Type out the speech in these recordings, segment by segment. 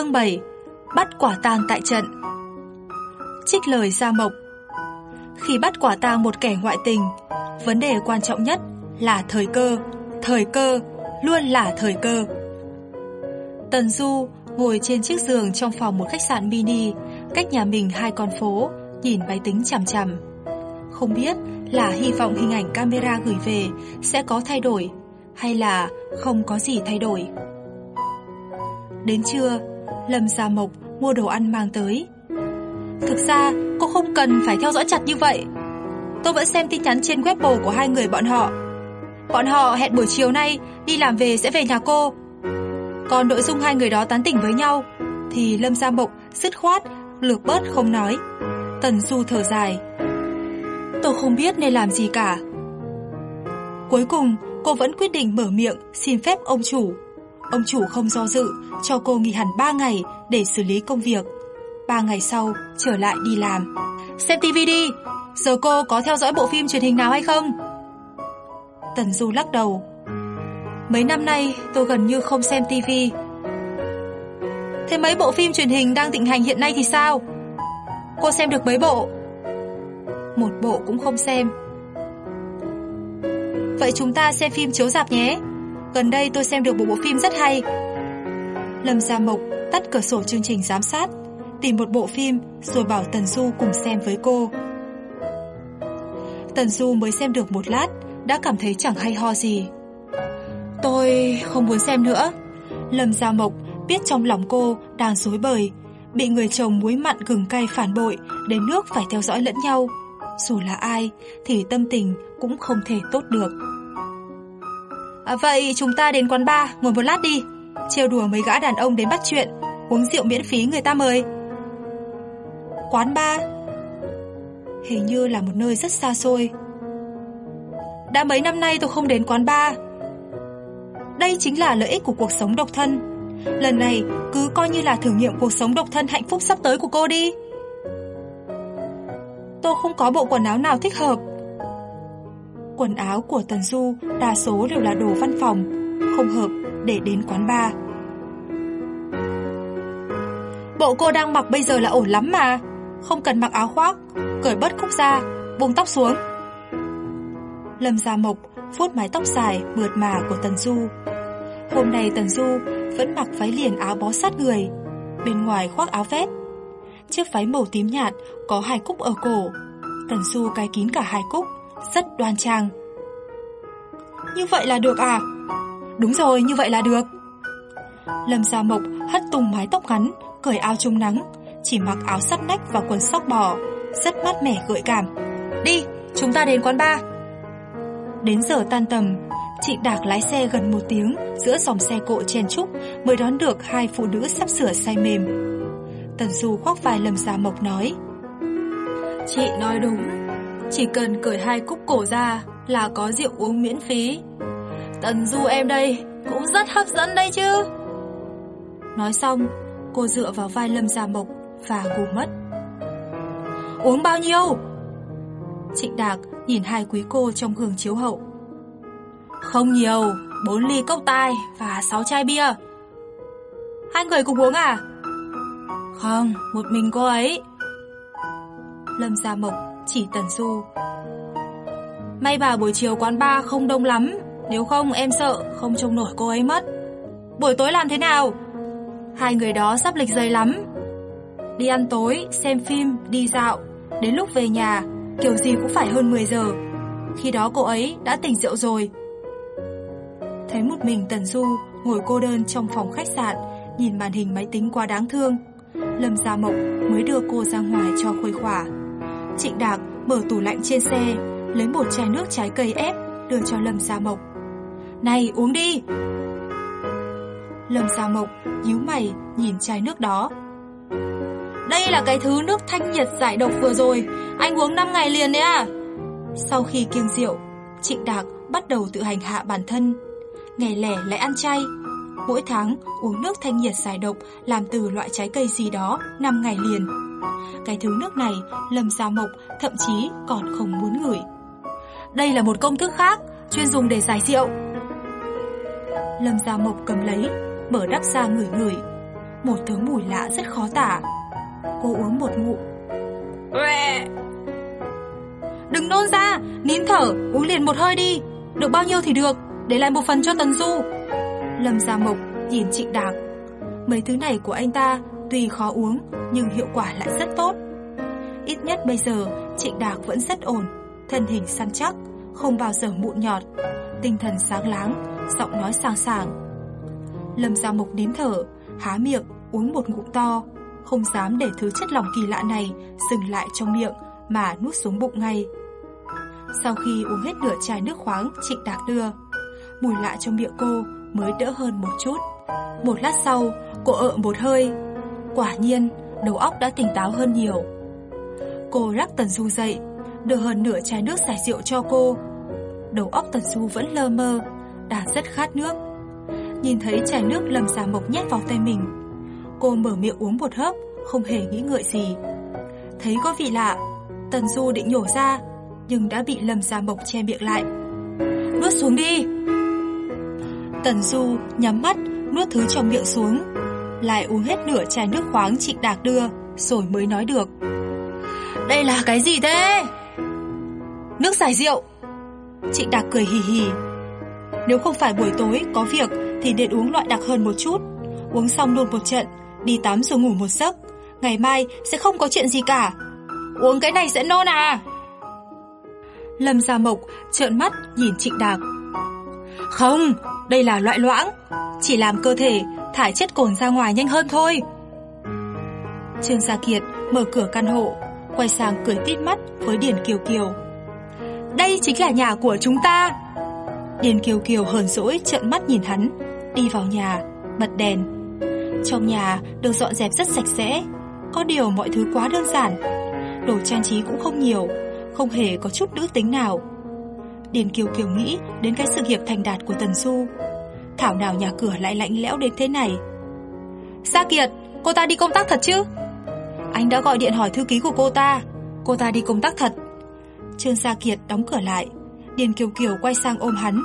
Chương 7 Bắt quả tang tại trận. Trích lời Gia Mộc. Khi bắt quả tang một kẻ ngoại tình, Vấn đề quan trọng nhất là thời cơ Thời cơ, Luôn là thời cơ. Tần Du ngồi trên chiếc giường trong phòng một khách sạn mini, Cách nhà mình hai con phố, Nhìn máy tính chằm chằm. Không biết là hy vọng hình ảnh camera gửi về Sẽ có thay đổi, Hay là không có gì thay đổi. Đến trưa Lâm Gia Mộc mua đồ ăn mang tới. Thực ra, cô không cần phải theo dõi chặt như vậy. Tôi vẫn xem tin nhắn trên Weibo của hai người bọn họ. Bọn họ hẹn buổi chiều nay đi làm về sẽ về nhà cô. Còn nội dung hai người đó tán tỉnh với nhau thì Lâm Gia Mộc dứt khoát, lược bớt không nói. Tần Du thở dài. Tôi không biết nên làm gì cả. Cuối cùng, cô vẫn quyết định mở miệng xin phép ông chủ Ông chủ không do dự, cho cô nghỉ hẳn 3 ngày để xử lý công việc. 3 ngày sau, trở lại đi làm. Xem TV đi, giờ cô có theo dõi bộ phim truyền hình nào hay không? Tần Du lắc đầu. Mấy năm nay tôi gần như không xem TV. Thế mấy bộ phim truyền hình đang thịnh hành hiện nay thì sao? Cô xem được mấy bộ? Một bộ cũng không xem. Vậy chúng ta xem phim chiếu dạp nhé. Gần đây tôi xem được một bộ phim rất hay. Lâm Gia Mộc tắt cửa sổ chương trình giám sát, tìm một bộ phim rồi bảo Tần Du cùng xem với cô. Tần Du mới xem được một lát, đã cảm thấy chẳng hay ho gì. Tôi không muốn xem nữa. Lâm Gia Mộc biết trong lòng cô đang rối bời, bị người chồng muối mặn gừng cay phản bội, đến nước phải theo dõi lẫn nhau. Dù là ai thì tâm tình cũng không thể tốt được. À, vậy chúng ta đến quán bar ngồi một lát đi. Trêu đùa mấy gã đàn ông đến bắt chuyện Uống rượu miễn phí người ta mời. Quán bar Hình như là một nơi rất xa xôi. Đã mấy năm nay tôi không đến quán bar. Đây chính là lợi ích của cuộc sống độc thân. Lần này cứ coi như là thử nghiệm cuộc sống độc thân hạnh phúc sắp tới của cô đi. Tôi không có bộ quần áo nào thích hợp quần áo của Tần Du đa số đều là đồ văn phòng, không hợp để đến quán bar. Bộ cô đang mặc bây giờ là ổn lắm mà, không cần mặc áo khoác, cởi bớt cúc ra, buông tóc xuống. Lâm Gia Mộc vuốt mái tóc dài mượt mà của Tần Du. Hôm nay Tần Du vẫn mặc váy liền áo bó sát người, bên ngoài khoác áo vest. Chiếc váy màu tím nhạt có hai cúc ở cổ. Tần Du cài kín cả hai cúc, rất đoan trang. Như vậy là được à? Đúng rồi, như vậy là được. Lâm Gia Mộc hất tung mái tóc ngắn, cởi áo chống nắng, chỉ mặc áo sắt nách và quần sóc bò, rất mát mẻ gợi cảm. Đi, chúng ta đến quán bar. Đến giờ tan tầm, chị Đạc lái xe gần một tiếng giữa dòng xe cộ chen trúc mới đón được hai phụ nữ sắp sửa say mềm. Tần Du khoác vai Lâm Gia Mộc nói. Chị nói đúng, chỉ cần cởi hai cúc cổ ra là có rượu uống miễn phí. Tần Du em đây cũng rất hấp dẫn đây chứ. Nói xong, cô dựa vào vai Lâm Gia Mộc và ngủ mất. Uống bao nhiêu? Trịnh Đạc nhìn hai quý cô trong gương chiếu hậu. Không nhiều, bốn ly cốc tai và sáu chai bia. Hai người cùng uống à? Không, một mình cô ấy. Lâm Gia Mộc chỉ Tần Du. May bà buổi chiều quán bar không đông lắm, nếu không em sợ không trông nổi cô ấy mất. Buổi tối làm thế nào? Hai người đó sắp lịch dày lắm. Đi ăn tối, xem phim, đi dạo, đến lúc về nhà, kiểu gì cũng phải hơn 10 giờ. Khi đó cô ấy đã tỉnh rượu rồi. Thấy một mình Tần Du ngồi cô đơn trong phòng khách sạn, nhìn màn hình máy tính quá đáng thương. Lâm Gia Mộc mới đưa cô ra ngoài cho khuây khỏa. Trịnh Đạc mở tủ lạnh trên xe, lấy một chai nước trái cây ép đưa cho Lâm Gia Mộc. Này uống đi! Lâm Gia Mộc nhíu mày nhìn chai nước đó. Đây là cái thứ nước thanh nhiệt giải độc vừa rồi, anh uống 5 ngày liền đấy à? Sau khi kiêng rượu, Trịnh Đạc bắt đầu tự hành hạ bản thân. Ngày lẻ lại ăn chay. Mỗi tháng uống nước thanh nhiệt giải độc làm từ loại trái cây gì đó 5 ngày liền. Cái thứ nước này Lâm Gia Mộc thậm chí còn không muốn ngửi. Đây là một công thức khác, chuyên dùng để giải rượu. Lâm Gia Mộc cầm lấy, mở đắp ra ngửi ngửi. Một thứ mùi lạ rất khó tả. Cô uống một ngụm. Đừng nôn ra, nín thở, uống liền một hơi đi. Được bao nhiêu thì được, để lại một phần cho Tần Du. Lâm Gia Mộc nhìn Trịnh Đạc. Mấy thứ này của anh ta tuy khó uống nhưng hiệu quả lại rất tốt. Ít nhất bây giờ Trịnh Đạc vẫn rất ổn, thân hình săn chắc, không bao giờ mụn nhọt, tinh thần sáng láng, giọng nói sàng sàng. Lâm Gia Mộc nín thở, há miệng, uống một ngụm to, không dám để thứ chất lỏng kỳ lạ này dừng lại trong miệng mà nuốt xuống bụng ngay. Sau khi uống hết nửa chai nước khoáng Trịnh Đạc đưa, mùi lạ trong miệng cô mới đỡ hơn một chút. Một lát sau, cô ợ một hơi. Quả nhiên, đầu óc đã tỉnh táo hơn nhiều. Cô rắc Tần Du dậy, đưa hơn nửa chai nước giải rượu cho cô. Đầu óc Tần Du vẫn lơ mơ, đã rất khát nước. Nhìn thấy chai nước lầm xà mộc nhét vào tay mình, cô mở miệng uống một hớp, không hề nghĩ ngợi gì. Thấy có vị lạ, Tần Du định nhổ ra, nhưng đã bị lầm xà Mộc che miệng lại. Nuốt xuống đi! Tần Du nhắm mắt, nuốt thứ trong miệng xuống, lại uống hết nửa chai nước khoáng Trịnh Đạc đưa, rồi mới nói được. Đây là cái gì thế? Nước giải rượu. Trịnh Đạc cười hì hì. Nếu không phải buổi tối có việc thì nên uống loại đặc hơn một chút. Uống xong luôn một trận, đi tắm rồi ngủ một giấc. Ngày mai sẽ không có chuyện gì cả. Uống cái này sẽ nôn à? Lâm Gia Mộc trợn mắt nhìn Trịnh Đạc. Không, đây là loại loãng, chỉ làm cơ thể thải chất cồn ra ngoài nhanh hơn thôi. Trương Gia Kiệt mở cửa căn hộ, quay sang cười tít mắt với Điền Kiều Kiều. Đây chính là nhà của chúng ta. Điền Kiều Kiều hờn dỗi trợn mắt nhìn hắn, đi vào nhà, bật đèn. Trong nhà được dọn dẹp rất sạch sẽ, có điều mọi thứ quá đơn giản. Đồ trang trí cũng không nhiều, không hề có chút nữ tính nào. Điền Kiều Kiều nghĩ đến cái sự nghiệp thành đạt của Tần Du. Thảo nào nhà cửa lại lạnh lẽo đến thế này. Sa Kiệt, cô ta đi công tác thật chứ? Anh đã gọi điện hỏi thư ký của cô ta. Cô ta đi công tác thật. Trương Sa Kiệt đóng cửa lại. Điền Kiều Kiều quay sang ôm hắn.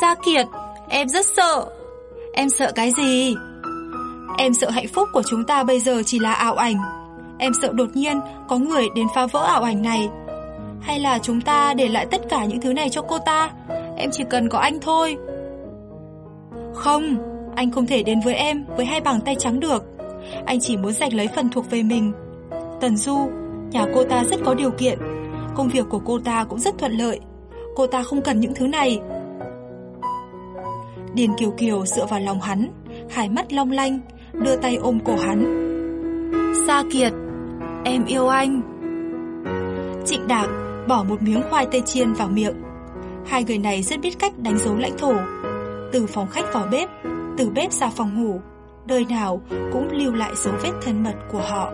Sa Kiệt, em rất sợ. Em sợ cái gì? Em sợ hạnh phúc của chúng ta bây giờ chỉ là ảo ảnh. Em sợ đột nhiên có người đến phá vỡ ảo ảnh này hay là chúng ta để lại tất cả những thứ này cho cô ta Em chỉ cần có anh thôi không, Anh không thể đến với em Với hai bàn tay trắng được. Anh chỉ muốn giành lấy phần thuộc về mình. Tần Du, Nhà cô ta rất có điều kiện. Công việc của cô ta cũng rất thuận lợi. Cô ta không cần những thứ này. Điền Kiều Kiều dựa vào lòng hắn, Hai mắt long lanh, Đưa tay ôm cổ hắn. Sa Kiệt, Em yêu anh. Trịnh Đạc bỏ một miếng khoai tây chiên vào miệng. Hai người này rất biết cách đánh dấu lãnh thổ. Từ phòng khách vào bếp, từ bếp ra phòng ngủ, nơi nào cũng lưu lại dấu vết thân mật của họ.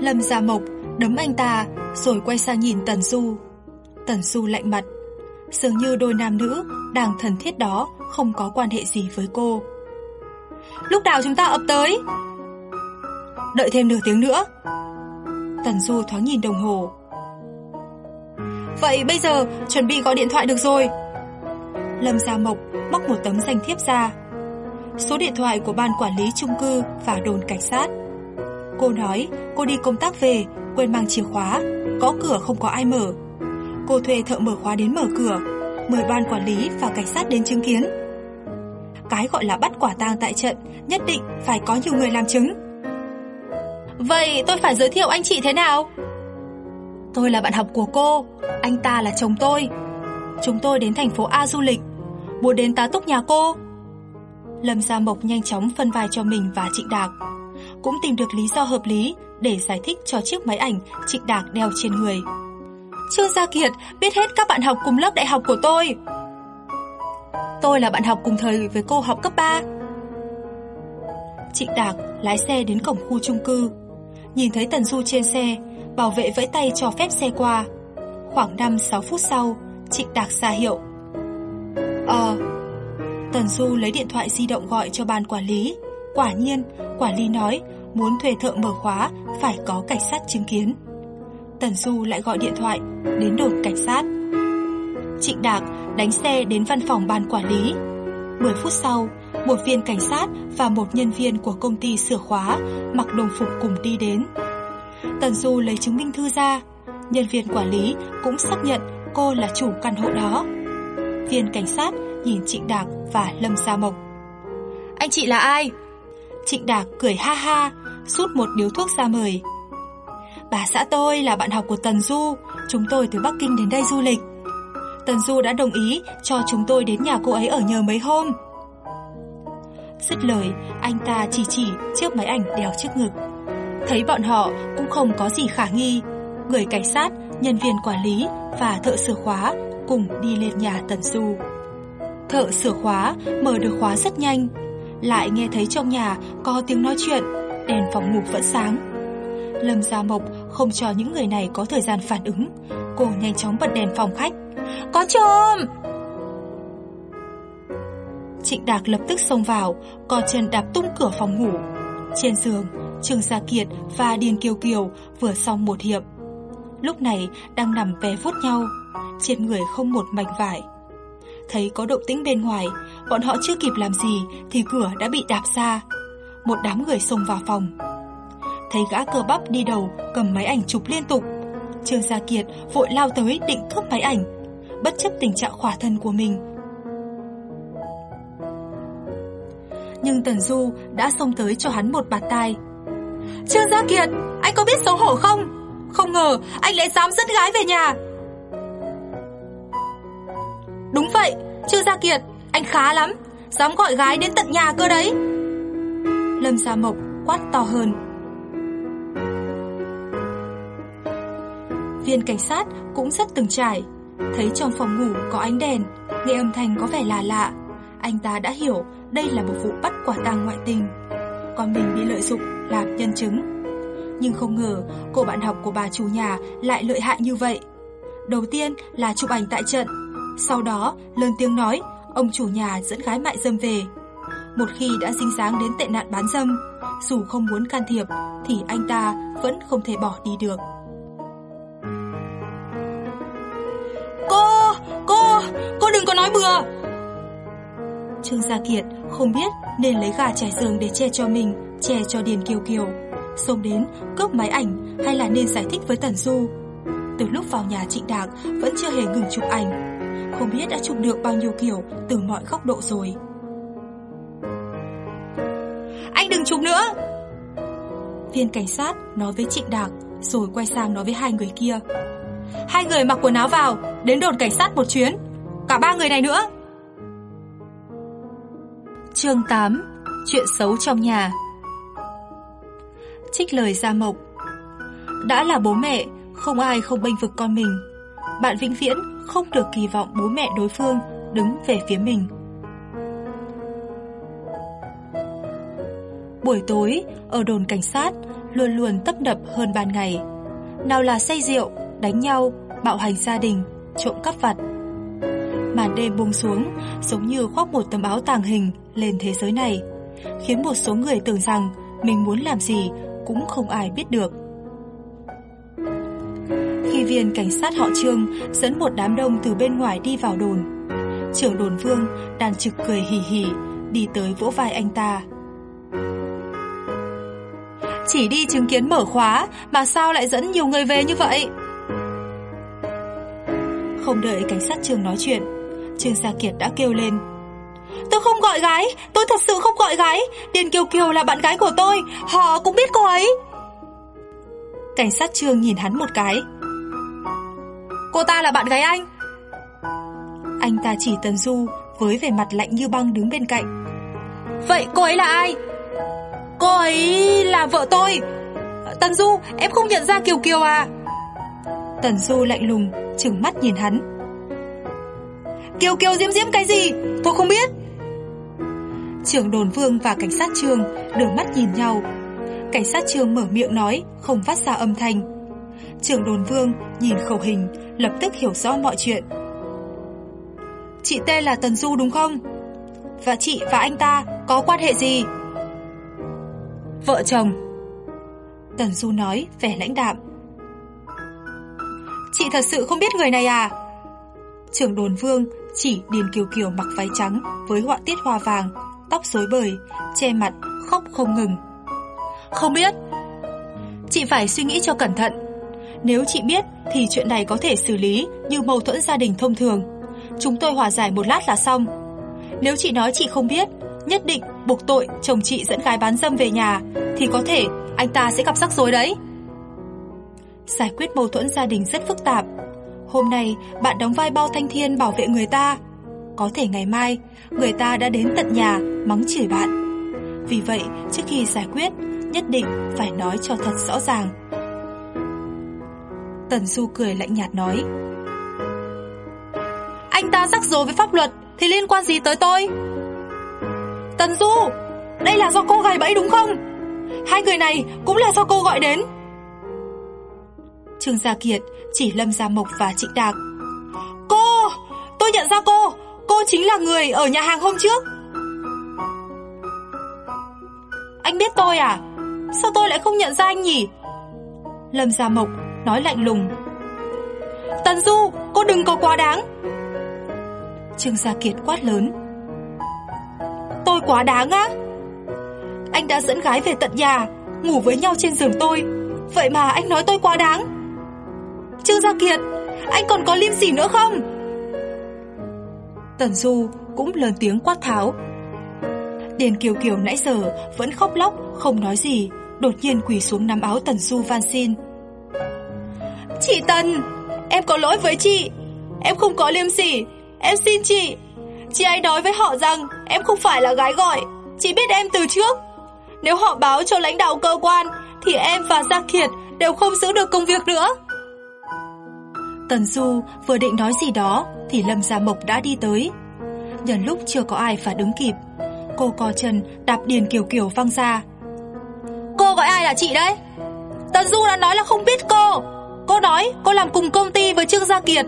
Lâm Gia Mộc đấm anh ta rồi quay sang nhìn Tần Du. Tần Du lạnh mặt, dường như đôi nam nữ đang thần thiết đó không có quan hệ gì với cô. Lúc nào chúng ta ập tới? Đợi thêm nửa tiếng nữa. Tần Du thoáng nhìn đồng hồ, Vậy bây giờ chuẩn bị gọi điện thoại được rồi Lâm Gia Mộc móc một tấm danh thiếp ra. Số điện thoại của ban quản lý chung cư và đồn cảnh sát. Cô nói cô đi công tác về Quên mang chìa khóa Có cửa không có ai mở. Cô thuê thợ mở khóa đến mở cửa Mời ban quản lý và cảnh sát đến chứng kiến. Cái gọi là bắt quả tang tại trận Nhất định phải có nhiều người làm chứng. Vậy tôi phải giới thiệu anh chị thế nào? Tôi là bạn học của cô, anh ta là chồng tôi. Chúng tôi đến thành phố A du lịch, muốn đến tá túc nhà cô. Lâm Gia Mộc nhanh chóng phân vai cho mình và Trịnh Đạc. Cũng tìm được lý do hợp lý để giải thích cho chiếc máy ảnh Trịnh Đạc đeo trên người. Trương Gia Kiệt, biết hết các bạn học cùng lớp đại học của tôi. Tôi là bạn học cùng thời với cô học cấp 3 Trịnh Đạc lái xe đến cổng khu chung cư, Nhìn thấy Tần Du trên xe, Bảo vệ vẫy tay cho phép xe qua Khoảng 5-6 phút sau, Trịnh Đạc ra hiệu Ờ Tần Du lấy điện thoại di động gọi cho ban quản lý. Quả nhiên, Quản lý nói Muốn thuê thợ mở khóa Phải có cảnh sát chứng kiến. Tần Du lại gọi điện thoại Đến đồn cảnh sát. Trịnh Đạc đánh xe đến văn phòng ban quản lý. 10 phút sau, Một viên cảnh sát và một nhân viên của công ty sửa khóa Mặc đồng phục cùng đi đến. Tần Du lấy chứng minh thư ra. Nhân viên quản lý cũng xác nhận cô là chủ căn hộ đó. Viên cảnh sát nhìn Trịnh Đạc và Lâm Gia Mộc. Anh chị là ai? Trịnh Đạc cười ha ha, Rút một điếu thuốc ra mời. Bà xã tôi là bạn học của Tần Du, Chúng tôi từ Bắc Kinh đến đây du lịch. Tần Du đã đồng ý cho chúng tôi đến nhà cô ấy ở nhờ mấy hôm. Dứt lời, Anh ta chỉ chỉ chiếc máy ảnh đeo trước ngực. Thấy bọn họ cũng không có gì khả nghi Người cảnh sát, nhân viên quản lý và thợ sửa khóa cùng đi lên nhà Tần Du Thợ sửa khóa mở được khóa rất nhanh Lại nghe thấy trong nhà có tiếng nói chuyện Đèn phòng ngủ vẫn sáng. Lâm Gia Mộc không cho những người này có thời gian phản ứng Cô nhanh chóng bật đèn phòng khách. Có trộm Trịnh Đạc lập tức xông vào Co chân đạp tung cửa phòng ngủ. Trên giường Trương Gia Kiệt và Điền Kiều Kiều Vừa xong một hiệp. Lúc này đang nằm vé vuốt nhau, Trên người không một mảnh vải. Thấy có động tĩnh bên ngoài, Bọn họ chưa kịp làm gì Thì cửa đã bị đạp ra. Một đám người xông vào phòng. Thấy gã cơ bắp đi đầu cầm máy ảnh chụp liên tục, Trương Gia Kiệt vội lao tới định cướp máy ảnh, Bất chấp tình trạng khỏa thân của mình. Nhưng Tần Du đã xông tới cho hắn một bạt tai. Trương Gia Kiệt, Anh có biết xấu hổ không? Không ngờ, anh lại dám dẫn gái về nhà. Đúng vậy, chưa ra Kiệt, Anh khá lắm. Dám gọi gái đến tận nhà cơ đấy. Lâm Gia Mộc quát to hơn. Viên cảnh sát cũng rất từng trải. Thấy trong phòng ngủ có ánh đèn, Nghe âm thanh có vẻ lạ lạ. Anh ta đã hiểu đây là một vụ bắt quả tang ngoại tình. Còn mình bị lợi dụng làm nhân chứng. Nhưng không ngờ cô bạn học của bà chủ nhà lại lợi hại như vậy. Đầu tiên là chụp ảnh tại trận. Sau đó lớn tiếng nói Ông chủ nhà dẫn gái mại dâm về. Một khi đã dính dáng đến tệ nạn bán dâm Dù không muốn can thiệp Thì anh ta vẫn không thể bỏ đi được. Cô, cô, cô đừng có nói bừa. Trương Gia Kiệt không biết nên lấy gà trải giường để che cho mình, che cho Điền Kiều Kiều. Xông đến, cướp máy ảnh hay là nên giải thích với Tần Du. Từ lúc vào nhà Trịnh Đạc vẫn chưa hề ngừng chụp ảnh. Không biết đã chụp được bao nhiêu kiểu từ mọi góc độ rồi. Anh đừng chụp nữa! Viên cảnh sát nói với Trịnh Đạc rồi quay sang nói với hai người kia. Hai người mặc quần áo vào, đến đồn cảnh sát một chuyến. Cả ba người này nữa. Chương 8 Chuyện xấu trong nhà Trích lời Gia Mộc Đã là bố mẹ, không ai không bênh vực con mình. Bạn vĩnh viễn không được kỳ vọng bố mẹ đối phương đứng về phía mình. Buổi tối, ở đồn cảnh sát, luôn luôn tấp nập hơn ban ngày. Nào là say rượu, đánh nhau, bạo hành gia đình, trộm cắp vặt. Màn đêm buông xuống, giống như khoác một tấm áo tàng hình lên thế giới này, khiến một số người tưởng rằng mình muốn làm gì cũng không ai biết được. Khi viên cảnh sát họ Trương dẫn một đám đông từ bên ngoài đi vào đồn, trưởng đồn Vương đàn trực cười hì hì đi tới vỗ vai anh ta. Chỉ đi chứng kiến mở khóa mà sao lại dẫn nhiều người về như vậy? Không đợi cảnh sát trường nói chuyện, Trương Gia Kiệt đã kêu lên. Tôi không gọi gái, tôi thật sự không gọi gái. Điền Kiều Kiều là bạn gái của tôi, họ cũng biết cô ấy. Cảnh sát trường nhìn hắn một cái. Cô ta là bạn gái anh. Anh ta chỉ Tần Du với vẻ mặt lạnh như băng đứng bên cạnh. Vậy cô ấy là ai? Cô ấy là vợ tôi. Tần Du, em không nhận ra Kiều Kiều à? Tần Du lạnh lùng, trừng mắt nhìn hắn. Kiều Kiều diễm diễm cái gì Tôi không biết Trưởng đồn vương và cảnh sát trường Đưa mắt nhìn nhau. Cảnh sát trường mở miệng nói Không phát ra âm thanh. Trưởng đồn vương nhìn khẩu hình Lập tức hiểu rõ mọi chuyện. Chị tên là Tần Du đúng không? Và chị và anh ta Có quan hệ gì? Vợ chồng. Tần Du nói vẻ lãnh đạm. Chị thật sự không biết người này à? Trưởng đồn vương chỉ Điền Kiều Kiều mặc váy trắng với họa tiết hoa vàng, tóc rối bời, che mặt, khóc không ngừng. Không biết. Chị phải suy nghĩ cho cẩn thận. Nếu chị biết thì chuyện này có thể xử lý như mâu thuẫn gia đình thông thường. Chúng tôi hòa giải một lát là xong. Nếu chị nói chị không biết, nhất định buộc tội chồng chị dẫn gái bán dâm về nhà thì có thể anh ta sẽ gặp rắc rối đấy. Giải quyết mâu thuẫn gia đình rất phức tạp, Hôm nay bạn đóng vai bao thanh thiên bảo vệ người ta có thể ngày mai, Người ta đã đến tận nhà, mắng chửi bạn Vì vậy, trước khi giải quyết, Nhất định phải nói cho thật rõ ràng Tần Du cười lạnh nhạt nói, Anh ta rắc rối với pháp luật Thì liên quan gì tới tôi Tần Du, Đây là do cô gài bẫy đúng không Hai người này cũng là do cô gọi đến Trương Gia Kiệt chỉ Lâm Gia Mộc và Trịnh Đạc. Cô! Tôi nhận ra cô! Cô chính là người ở nhà hàng hôm trước. Anh biết tôi à? Sao tôi lại không nhận ra anh nhỉ? Lâm Gia Mộc nói lạnh lùng. Tần Du, cô đừng có quá đáng. Trương Gia Kiệt quát lớn. Tôi quá đáng á? Anh đã dẫn gái về tận nhà, ngủ với nhau trên giường tôi. Vậy mà anh nói tôi quá đáng. Trương Gia Kiệt Anh còn có liêm sỉ nữa không Tần Du cũng lớn tiếng quát tháo. Điền Kiều Kiều nãy giờ Vẫn khóc lóc, không nói gì, Đột nhiên quỳ xuống nắm áo Tần Du van xin. Chị Tần, Em có lỗi với chị, Em không có liêm sỉ, Em xin chị. Chị ấy nói với họ rằng Em không phải là gái gọi, Chị biết em từ trước. Nếu họ báo cho lãnh đạo cơ quan Thì em và Gia Kiệt đều không giữ được công việc nữa. Tần Du vừa định nói gì đó thì Lâm Gia Mộc đã đi tới. Nhân lúc chưa có ai phản ứng kịp, cô co chân đạp Điền Kiều Kiều văng ra. Cô gọi ai là chị đấy? Tần Du đã nói là không biết cô. Cô nói cô làm cùng công ty với Trương Gia Kiệt.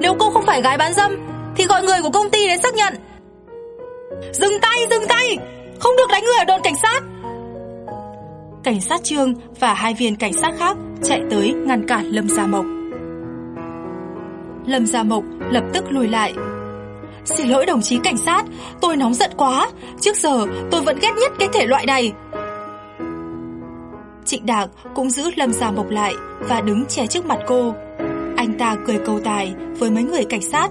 Nếu cô không phải gái bán dâm thì gọi người của công ty đến xác nhận. Dừng tay, dừng tay! Không được đánh người ở đồn cảnh sát. Cảnh sát Trương và hai viên cảnh sát khác chạy tới ngăn cản Lâm Gia Mộc. Lâm Gia Mộc lập tức lùi lại. Xin lỗi đồng chí cảnh sát, tôi nóng giận quá, trước giờ tôi vẫn ghét nhất cái thể loại này. Trịnh Đạc cũng giữ Lâm Gia Mộc lại và đứng che trước mặt cô. Anh ta cười cầu tài với mấy người cảnh sát.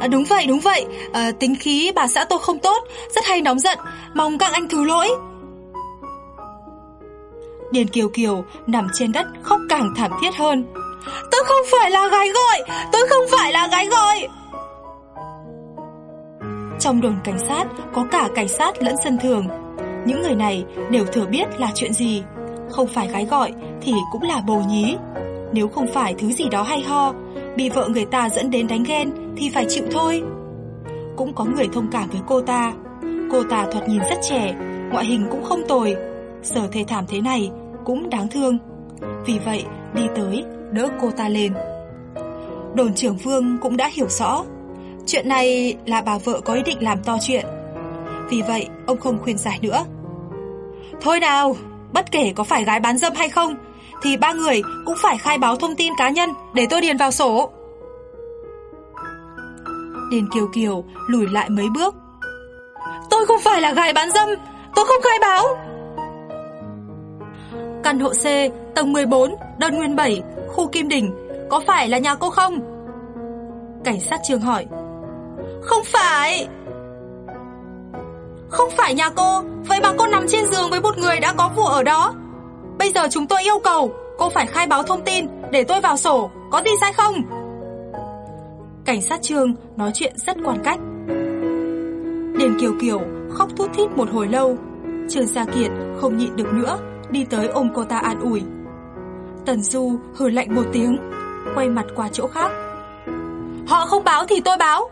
À, đúng vậy, đúng vậy, à, tính khí bà xã tôi không tốt, rất hay nóng giận, mong các anh thứ lỗi. Điền Kiều Kiều nằm trên đất khóc càng thảm thiết hơn. Tôi không phải là gái gọi, Tôi không phải là gái gọi. Trong đồn cảnh sát, Có cả cảnh sát lẫn dân thường. Những người này đều thừa biết là chuyện gì. Không phải gái gọi Thì cũng là bồ nhí. Nếu không phải thứ gì đó hay ho, Bị vợ người ta dẫn đến đánh ghen Thì phải chịu thôi. Cũng có người thông cảm với cô ta. Cô ta thoạt nhìn rất trẻ, Ngoại hình cũng không tồi. Sở thê thảm thế này cũng đáng thương. Vì vậy, đi tới đỡ cô ta lên. Đồn trưởng Vương cũng đã hiểu rõ, chuyện này là bà vợ có ý định làm to chuyện. Vì vậy, ông không khuyên giải nữa. Thôi nào, bất kể có phải gái bán dâm hay không, thì ba người cũng phải khai báo thông tin cá nhân để tôi điền vào sổ. Điền Kiều Kiều lùi lại mấy bước. Tôi không phải là gái bán dâm, tôi không khai báo. Căn hộ C, tầng 14, đơn nguyên 7, khu Kim Đỉnh, có phải là nhà cô không? Cảnh sát trường hỏi. Không phải. Không phải nhà cô, vậy mà cô nằm trên giường với một người đã có vụ ở đó. Bây giờ chúng tôi yêu cầu cô phải khai báo thông tin để tôi vào sổ, có gì sai không? Cảnh sát trường nói chuyện rất quan cách. Điền Kiều Kiều khóc thút thít một hồi lâu. Trương Gia Kiệt không nhịn được nữa, đi tới ôm cô ta an ủi. Tần Du hừ lạnh một tiếng, quay mặt qua chỗ khác. Họ không báo thì tôi báo,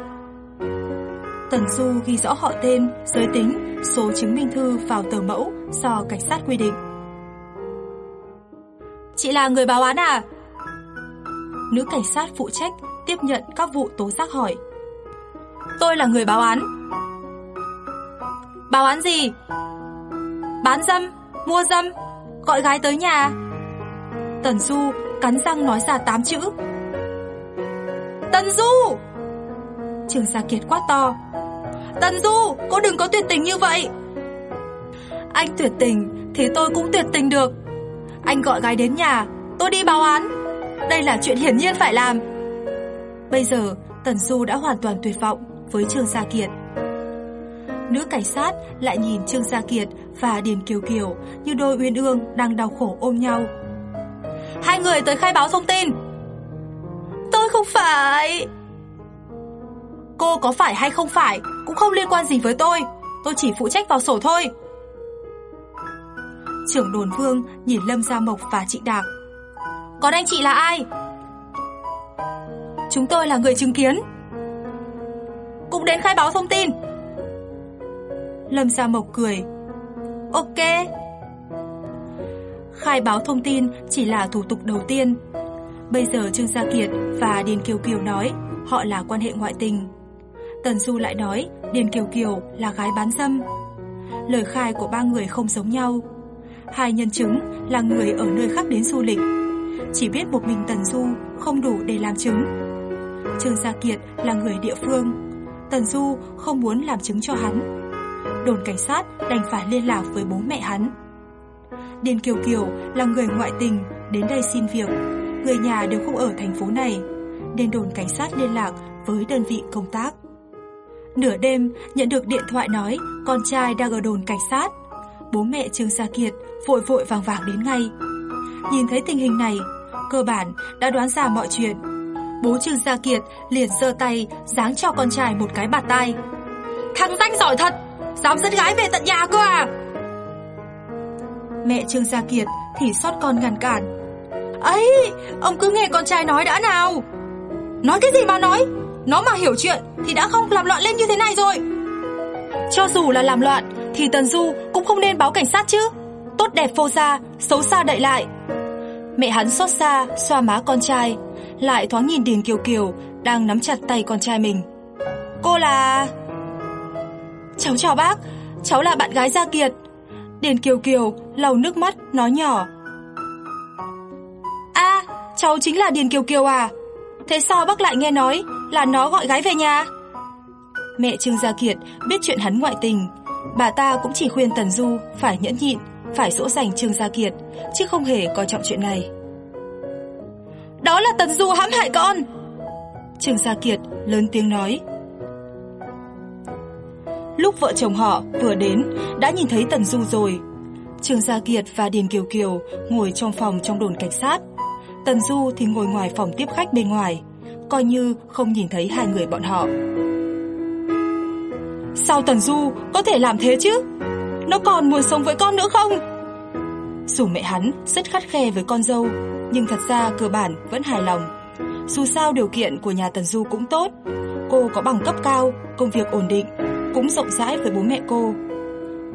Tần Du ghi rõ họ tên, giới tính, số chứng minh thư vào tờ mẫu do cảnh sát quy định. Chị là người báo án à? Nữ cảnh sát phụ trách tiếp nhận các vụ tố giác hỏi. Tôi là người báo án. Báo án gì? Bán dâm, mua dâm, gọi gái tới nhà. Tần Du cắn răng nói ra 8 chữ. Tần Du! Trường Gia Kiệt quát to. Tần Du, cô đừng có tuyệt tình như vậy. Anh tuyệt tình thì tôi cũng tuyệt tình được. Anh gọi gái đến nhà, tôi đi báo án. Đây là chuyện hiển nhiên phải làm. Bây giờ, Tần Du đã hoàn toàn tuyệt vọng với Trường Gia Kiệt. Nữ cảnh sát lại nhìn Trương Gia Kiệt và Điền Kiều Kiều như đôi uyên ương đang đau khổ ôm nhau. Hai người tới khai báo thông tin. Tôi không phải... Cô có phải hay không phải cũng không liên quan gì với tôi. Tôi chỉ phụ trách vào sổ thôi. Trưởng đồn vương nhìn Lâm Gia Mộc và Trịnh Đạc. Còn anh chị là ai? Chúng tôi là người chứng kiến. Cũng đến khai báo thông tin. Lâm Gia Mộc cười. Ok. Khai báo thông tin chỉ là thủ tục đầu tiên. Bây giờ Trương Gia Kiệt và Điền Kiều Kiều nói họ là quan hệ ngoại tình. Tần Du lại nói Điền Kiều Kiều là gái bán dâm. Lời khai của ba người không giống nhau. Hai nhân chứng là người ở nơi khác đến du lịch. Chỉ biết một mình Tần Du không đủ để làm chứng. Trương Gia Kiệt là người địa phương. Tần Du không muốn làm chứng cho hắn. Đồn cảnh sát đành phải liên lạc với bố mẹ hắn. Điền Kiều Kiều là người ngoại tình đến đây xin việc. Người nhà đều không ở thành phố này. Nên đồn cảnh sát liên lạc với đơn vị công tác. Nửa đêm nhận được điện thoại nói con trai đang ở đồn cảnh sát. Bố mẹ Trương Gia Kiệt vội vội vàng vàng đến ngay. Nhìn thấy tình hình này, cơ bản đã đoán ra mọi chuyện. Bố Trương Gia Kiệt liền giơ tay giáng cho con trai một cái bạt tai. Thằng danh giỏi thật, dám dẫn gái về tận nhà cơ à? Mẹ Trương Gia Kiệt thì xót con ngăn cản. Ấy, ông cứ nghe con trai nói đã nào. Nói cái gì mà nói, nó mà hiểu chuyện thì đã không làm loạn lên như thế này rồi. Cho dù là làm loạn thì Tần Du cũng không nên báo cảnh sát chứ. Tốt đẹp vô ra, xấu xa đậy lại. Mẹ hắn xót xa, xoa má con trai, lại thoáng nhìn Điền Kiều Kiều đang nắm chặt tay con trai mình. Cô là... Cháu chào bác, cháu là bạn gái Gia Kiệt. Điền Kiều Kiều lau nước mắt nói nhỏ. A, cháu chính là Điền Kiều Kiều à? Thế sao bác lại nghe nói là nó gọi gái về nhà? Mẹ Trương Gia Kiệt biết chuyện hắn ngoại tình, bà ta cũng chỉ khuyên Tần Du phải nhẫn nhịn, phải dỗ dành Trương Gia Kiệt, chứ không hề coi trọng chuyện này. Đó là Tần Du hãm hại con. Trương Gia Kiệt lớn tiếng nói. Lúc vợ chồng họ vừa đến, đã nhìn thấy Tần Du rồi. Trương Gia Kiệt và Điền Kiều Kiều ngồi trong phòng trong đồn cảnh sát. Tần Du thì ngồi ngoài phòng tiếp khách bên ngoài, coi như không nhìn thấy hai người bọn họ. Sao Tần Du có thể làm thế chứ? Nó còn muốn sống với con nữa không? Dù mẹ hắn rất khắt khe với con dâu, nhưng thật ra cơ bản vẫn hài lòng. Dù sao điều kiện của nhà Tần Du cũng tốt, cô có bằng cấp cao, công việc ổn định, cũng rộng rãi với bố mẹ cô.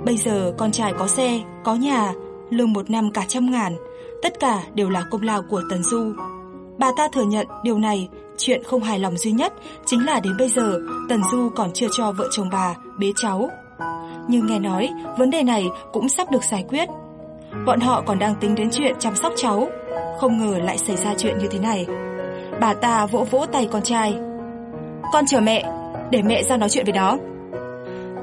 Bây giờ con trai có xe, có nhà, lương một năm cả trăm ngàn, tất cả đều là công lao của Tần Du. Bà ta thừa nhận điều này, chuyện không hài lòng duy nhất chính là đến bây giờ Tần Du còn chưa cho vợ chồng bà bế cháu. Nhưng nghe nói vấn đề này cũng sắp được giải quyết. Bọn họ còn đang tính đến chuyện chăm sóc cháu, không ngờ lại xảy ra chuyện như thế này. Bà ta vỗ vỗ tay con trai. Con chờ mẹ, để mẹ ra nói chuyện với nó.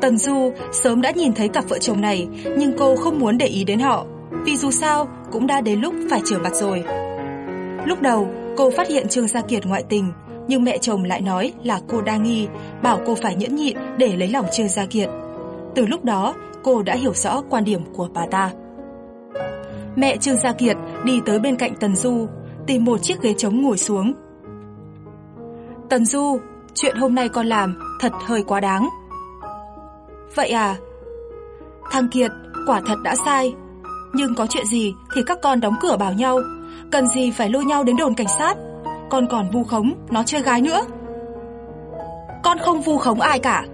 Tần Du sớm đã nhìn thấy cặp vợ chồng này, nhưng cô không muốn để ý đến họ, vì dù sao cũng đã đến lúc phải trở mặt rồi. Lúc đầu, cô phát hiện Trương Gia Kiệt ngoại tình, nhưng mẹ chồng lại nói là cô đa nghi, bảo cô phải nhẫn nhịn để lấy lòng Trương Gia Kiệt. Từ lúc đó, cô đã hiểu rõ quan điểm của bà ta. Mẹ Trương Gia Kiệt đi tới bên cạnh Tần Du, tìm một chiếc ghế trống ngồi xuống. Tần Du, chuyện hôm nay con làm thật hơi quá đáng. Vậy à? Thằng Kiệt quả thật đã sai, nhưng có chuyện gì thì các con đóng cửa bảo nhau, cần gì phải lôi nhau đến đồn cảnh sát, con còn vu khống nó chơi gái nữa. Con không vu khống ai cả,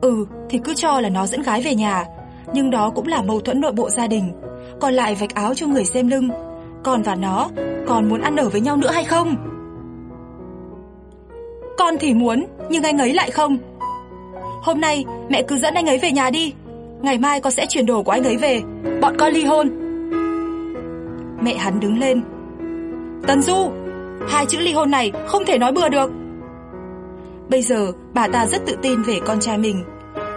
Ừ, thì cứ cho là nó dẫn gái về nhà, nhưng đó cũng là mâu thuẫn nội bộ gia đình. Còn lại vạch áo cho người xem lưng, con và nó còn muốn ăn ở với nhau nữa hay không? Con thì muốn, nhưng anh ấy lại không. Hôm nay mẹ cứ dẫn anh ấy về nhà đi. Ngày mai con sẽ chuyển đồ của anh ấy về. Bọn con ly hôn. Mẹ hắn đứng lên. Tần Du, hai chữ ly hôn này không thể nói bừa được. Bây giờ bà ta rất tự tin về con trai mình.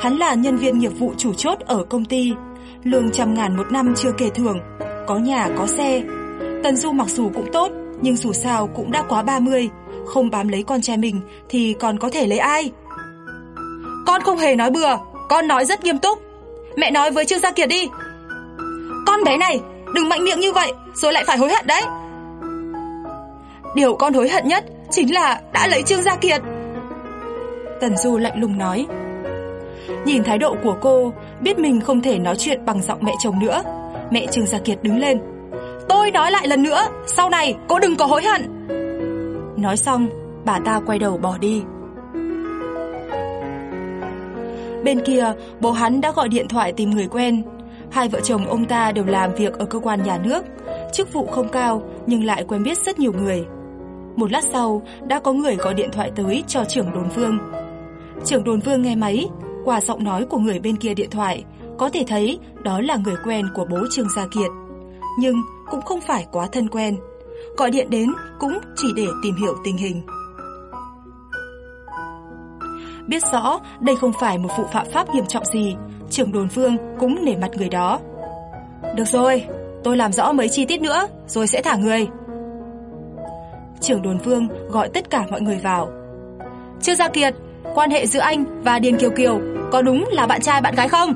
Hắn là nhân viên nghiệp vụ chủ chốt ở công ty, lương trăm ngàn một năm chưa kể thưởng, có nhà có xe. Tần Du mặc dù cũng tốt, nhưng dù sao cũng đã quá 30, không bám lấy con trai mình thì còn có thể lấy ai? Con không hề nói bừa, con nói rất nghiêm túc. Mẹ nói với Trương Gia Kiệt đi. Con bé này, đừng mạnh miệng như vậy, rồi lại phải hối hận đấy. Điều con hối hận nhất chính là đã lấy Trương Gia Kiệt. Tần Du lạnh lùng nói. Nhìn thái độ của cô, biết mình không thể nói chuyện bằng giọng mẹ chồng nữa. Mẹ Trương Gia Kiệt đứng lên. Tôi nói lại lần nữa, sau này cô đừng có hối hận. Nói xong, bà ta quay đầu bỏ đi. Bên kia, bố hắn đã gọi điện thoại tìm người quen. Hai vợ chồng ông ta đều làm việc ở cơ quan nhà nước, chức vụ không cao nhưng lại quen biết rất nhiều người. Một lát sau, đã có người gọi điện thoại tới cho trưởng đồn vương. Trưởng đồn vương nghe máy, qua giọng nói của người bên kia điện thoại, có thể thấy đó là người quen của bố Trương Gia Kiệt. Nhưng cũng không phải quá thân quen. Gọi điện đến cũng chỉ để tìm hiểu tình hình. Biết rõ đây không phải một vụ phạm pháp nghiêm trọng gì, trưởng đồn vương cũng nể mặt người đó. Được rồi, tôi làm rõ mấy chi tiết nữa rồi sẽ thả người. Trưởng đồn vương gọi tất cả mọi người vào. Chưa Gia Kiệt, quan hệ giữa anh và Điền Kiều Kiều có đúng là bạn trai bạn gái không?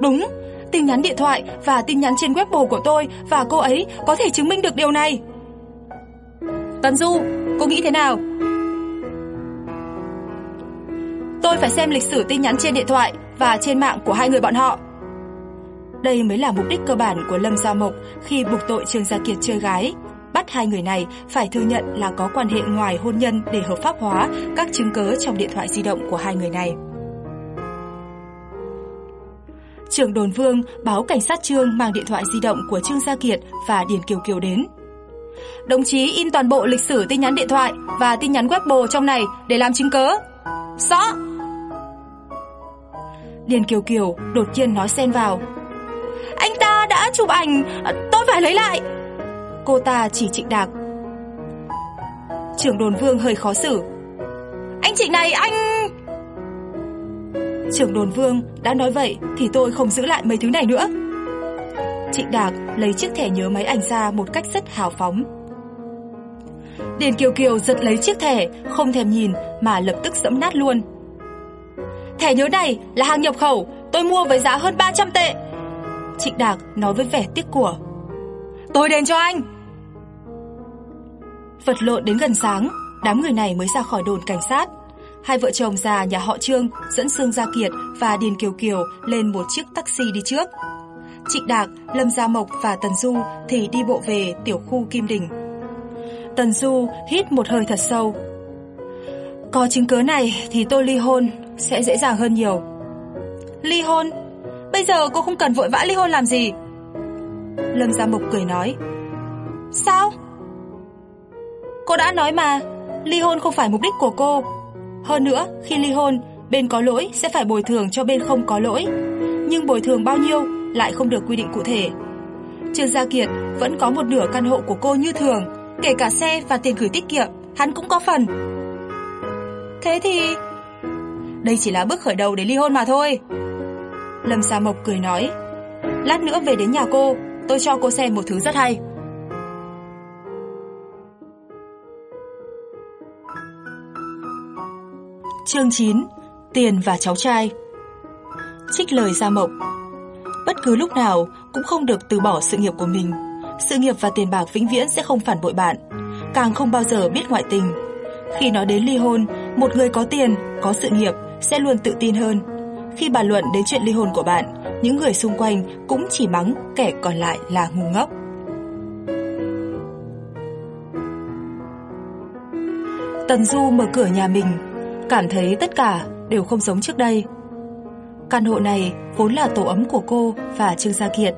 Đúng, tin nhắn điện thoại và tin nhắn trên Weibo của tôi và cô ấy có thể chứng minh được điều này. Tần Du, cô nghĩ thế nào? Tôi phải xem lịch sử tin nhắn trên điện thoại và trên mạng của hai người bọn họ. Đây mới là mục đích cơ bản của Lâm Gia Mộc khi buộc tội Trương Gia Kiệt chơi gái. Bắt hai người này phải thừa nhận là có quan hệ ngoài hôn nhân để hợp pháp hóa các chứng cứ trong điện thoại di động của hai người này. Trưởng đồn vương báo cảnh sát trương mang điện thoại di động của Trương Gia Kiệt và Điền Kiều Kiều đến. Đồng chí in toàn bộ lịch sử tin nhắn điện thoại và tin nhắn Weibo trong này để làm chứng cứ. Rõ! Điền Kiều Kiều đột nhiên nói xen vào. Anh ta đã chụp ảnh, tôi phải lấy lại. Cô ta chỉ Trịnh Đạc. Trưởng đồn vương hơi khó xử. Anh Trịnh này, anh... Trưởng đồn vương đã nói vậy thì tôi không giữ lại mấy thứ này nữa. Trịnh Đạc lấy chiếc thẻ nhớ máy ảnh ra một cách rất hào phóng. Điền Kiều Kiều giật lấy chiếc thẻ, không thèm nhìn mà lập tức dẫm nát luôn. Thẻ nhớ này là hàng nhập khẩu, tôi mua với giá hơn 300 tệ. Trịnh Đạc nói với vẻ tiếc của. Tôi đền cho anh. Vật lộn đến gần sáng, đám người này mới ra khỏi đồn cảnh sát. Hai vợ chồng già nhà họ Trương dẫn Sương Gia Kiệt và Điền Kiều Kiều lên một chiếc taxi đi trước. Trịnh Đạc, Lâm Gia Mộc và Tần Du thì đi bộ về tiểu khu Kim Đình. Tần Du hít một hơi thật sâu. Có chứng cứ này thì tôi ly hôn sẽ dễ dàng hơn nhiều. Ly hôn? Bây giờ cô không cần vội vã ly hôn làm gì? Lâm Gia Mộc cười nói. Sao? Cô đã nói mà, ly hôn không phải mục đích của cô. Hơn nữa, khi ly hôn, bên có lỗi sẽ phải bồi thường cho bên không có lỗi. Nhưng bồi thường bao nhiêu lại không được quy định cụ thể. Trương Gia Kiệt vẫn có một nửa căn hộ của cô như thường, kể cả xe và tiền gửi tiết kiệm, hắn cũng có phần. Thế thì... Đây chỉ là bước khởi đầu để ly hôn mà thôi. Lâm Sa Mộc cười nói, lát nữa về đến nhà cô, tôi cho cô xem một thứ rất hay. Chương 9: Tiền và cháu trai. Trích lời Gia Mộc. Bất cứ lúc nào cũng không được từ bỏ sự nghiệp của mình. Sự nghiệp và tiền bạc vĩnh viễn sẽ không phản bội bạn, càng không bao giờ biết ngoại tình. Khi nói đến ly hôn, một người có tiền, có sự nghiệp sẽ luôn tự tin hơn. Khi bàn luận đến chuyện ly hôn của bạn, những người xung quanh cũng chỉ mắng kẻ còn lại là ngu ngốc. Tần Du mở cửa nhà mình, cảm thấy tất cả đều không giống trước đây. Căn hộ này vốn là tổ ấm của cô và Trương Gia Kiệt,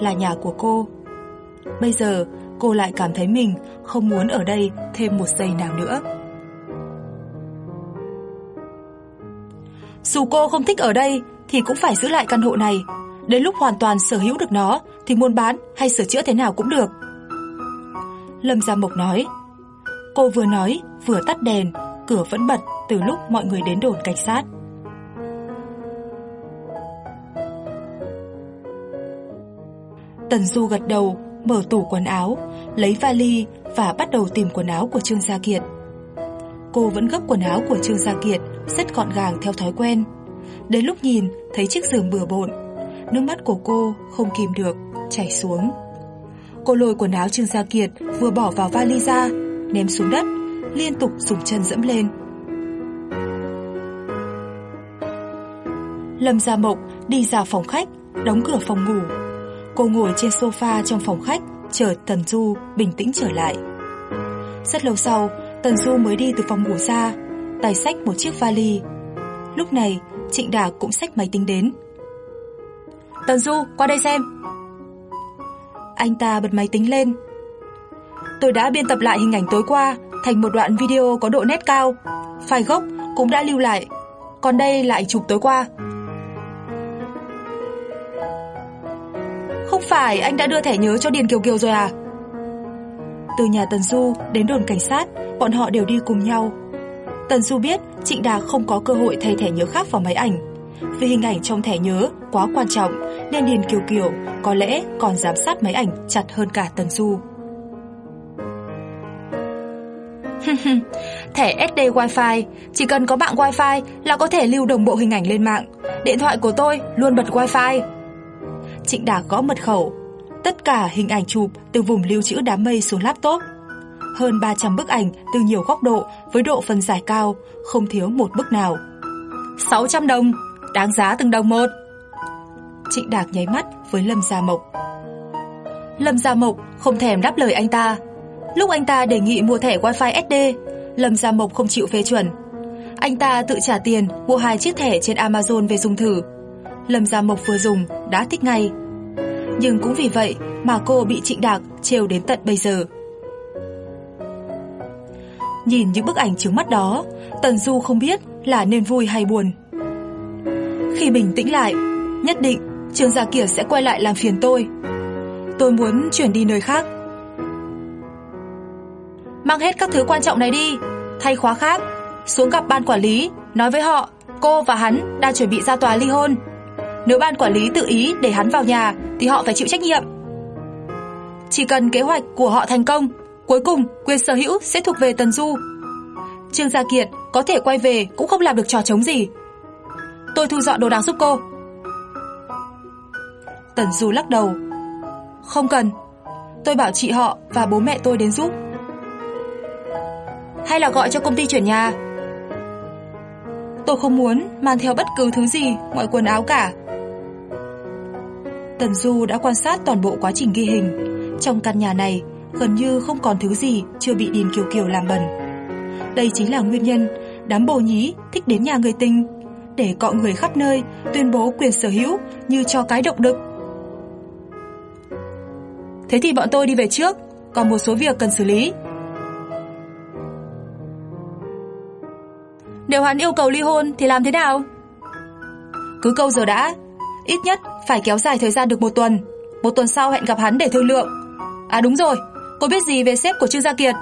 là nhà của cô. Bây giờ, cô lại cảm thấy mình không muốn ở đây thêm một giây nào nữa. Dù cô không thích ở đây thì cũng phải giữ lại căn hộ này. Đến lúc hoàn toàn sở hữu được nó thì muốn bán hay sửa chữa thế nào cũng được. Lâm Gia Mộc nói. Cô vừa nói, vừa tắt đèn, cửa vẫn bật từ lúc mọi người đến đồn cảnh sát. Tần Du gật đầu, mở tủ quần áo, lấy vali và bắt đầu tìm quần áo của Trương Gia Kiệt. Cô vẫn gấp quần áo của Trương Gia Kiệt, rất gọn gàng theo thói quen. Đến lúc nhìn, thấy chiếc giường bừa bộn, nước mắt của cô không kìm được, chảy xuống. Cô lôi quần áo Trương Gia Kiệt vừa bỏ vào vali ra, ném xuống đất, liên tục dùng chân dẫm lên. Lâm Gia Mộc đi ra phòng khách, đóng cửa phòng ngủ. Cô ngồi trên sofa trong phòng khách, chờ Tần Du bình tĩnh trở lại. Rất lâu sau, Tần Du mới đi từ phòng ngủ ra, tay sách một chiếc vali. Lúc này, Trịnh Đà cũng xách máy tính đến. Tần Du, qua đây xem. Anh ta bật máy tính lên. Tôi đã biên tập lại hình ảnh tối qua thành một đoạn video có độ nét cao. File gốc cũng đã lưu lại. Còn đây là ảnh chụp tối qua. Không phải anh đã đưa thẻ nhớ cho Điền Kiều Kiều rồi à? Từ nhà Tần Du đến đồn cảnh sát, bọn họ đều đi cùng nhau. Tần Du biết Trịnh Đạc không có cơ hội thay thẻ nhớ khác vào máy ảnh. Vì hình ảnh trong thẻ nhớ quá quan trọng nên Điền Kiều Kiều có lẽ còn giám sát máy ảnh chặt hơn cả Tần Du. thẻ SD Wi-Fi, chỉ cần có mạng Wi-Fi là có thể lưu đồng bộ hình ảnh lên mạng. Điện thoại của tôi luôn bật Wi-Fi. Trịnh Đạc gõ mật khẩu. Tất cả hình ảnh chụp từ vùng lưu trữ đám mây xuống laptop. Hơn 300 bức ảnh từ nhiều góc độ với độ phân giải cao, không thiếu một bức nào. 600 đồng, đáng giá từng đồng một. Trịnh Đạc nháy mắt với Lâm Gia Mộc. Lâm Gia Mộc không thèm đáp lời anh ta. Lúc anh ta đề nghị mua thẻ wifi SD, Lâm Gia Mộc không chịu phê chuẩn. Anh ta tự trả tiền mua hai chiếc thẻ trên Amazon về dùng thử. Lâm Gia Mộc vừa dùng đã thích ngay. Nhưng cũng vì vậy mà cô bị Trịnh Đạc trêu đến tận bây giờ. Nhìn những bức ảnh trước mắt đó, Tần Du không biết là nên vui hay buồn. Khi bình tĩnh lại, nhất định Trương Gia Kiệt sẽ quay lại làm phiền tôi. Tôi muốn chuyển đi nơi khác. Mang hết các thứ quan trọng này đi, thay khóa khác, xuống gặp ban quản lý, nói với họ cô và hắn đang chuẩn bị ra tòa ly hôn. Nếu ban quản lý tự ý để hắn vào nhà thì họ phải chịu trách nhiệm. Chỉ cần kế hoạch của họ thành công, cuối cùng quyền sở hữu sẽ thuộc về Tần Du. Trương Gia Kiệt có thể quay về cũng không làm được trò chống gì. Tôi thu dọn đồ đạc giúp cô. Tần Du lắc đầu. Không cần, tôi bảo chị họ và bố mẹ tôi đến giúp. Hay là gọi cho công ty chuyển nhà? Tôi không muốn mang theo bất cứ thứ gì ngoài quần áo cả. Tần Du đã quan sát toàn bộ quá trình ghi hình. Trong căn nhà này, gần như không còn thứ gì chưa bị Điền Kiều Kiều làm bẩn. Đây chính là nguyên nhân đám bồ nhí thích đến nhà người tình để cọ người khắp nơi tuyên bố quyền sở hữu như cho cái động đực. Thế thì bọn tôi đi về trước, còn một số việc cần xử lý. Nếu hắn yêu cầu ly hôn thì làm thế nào? Cứ câu giờ đã, ít nhất phải kéo dài thời gian được một tuần. Một tuần sau hẹn gặp hắn để thương lượng. À đúng rồi, cô biết gì về sếp của Trương Gia Kiệt?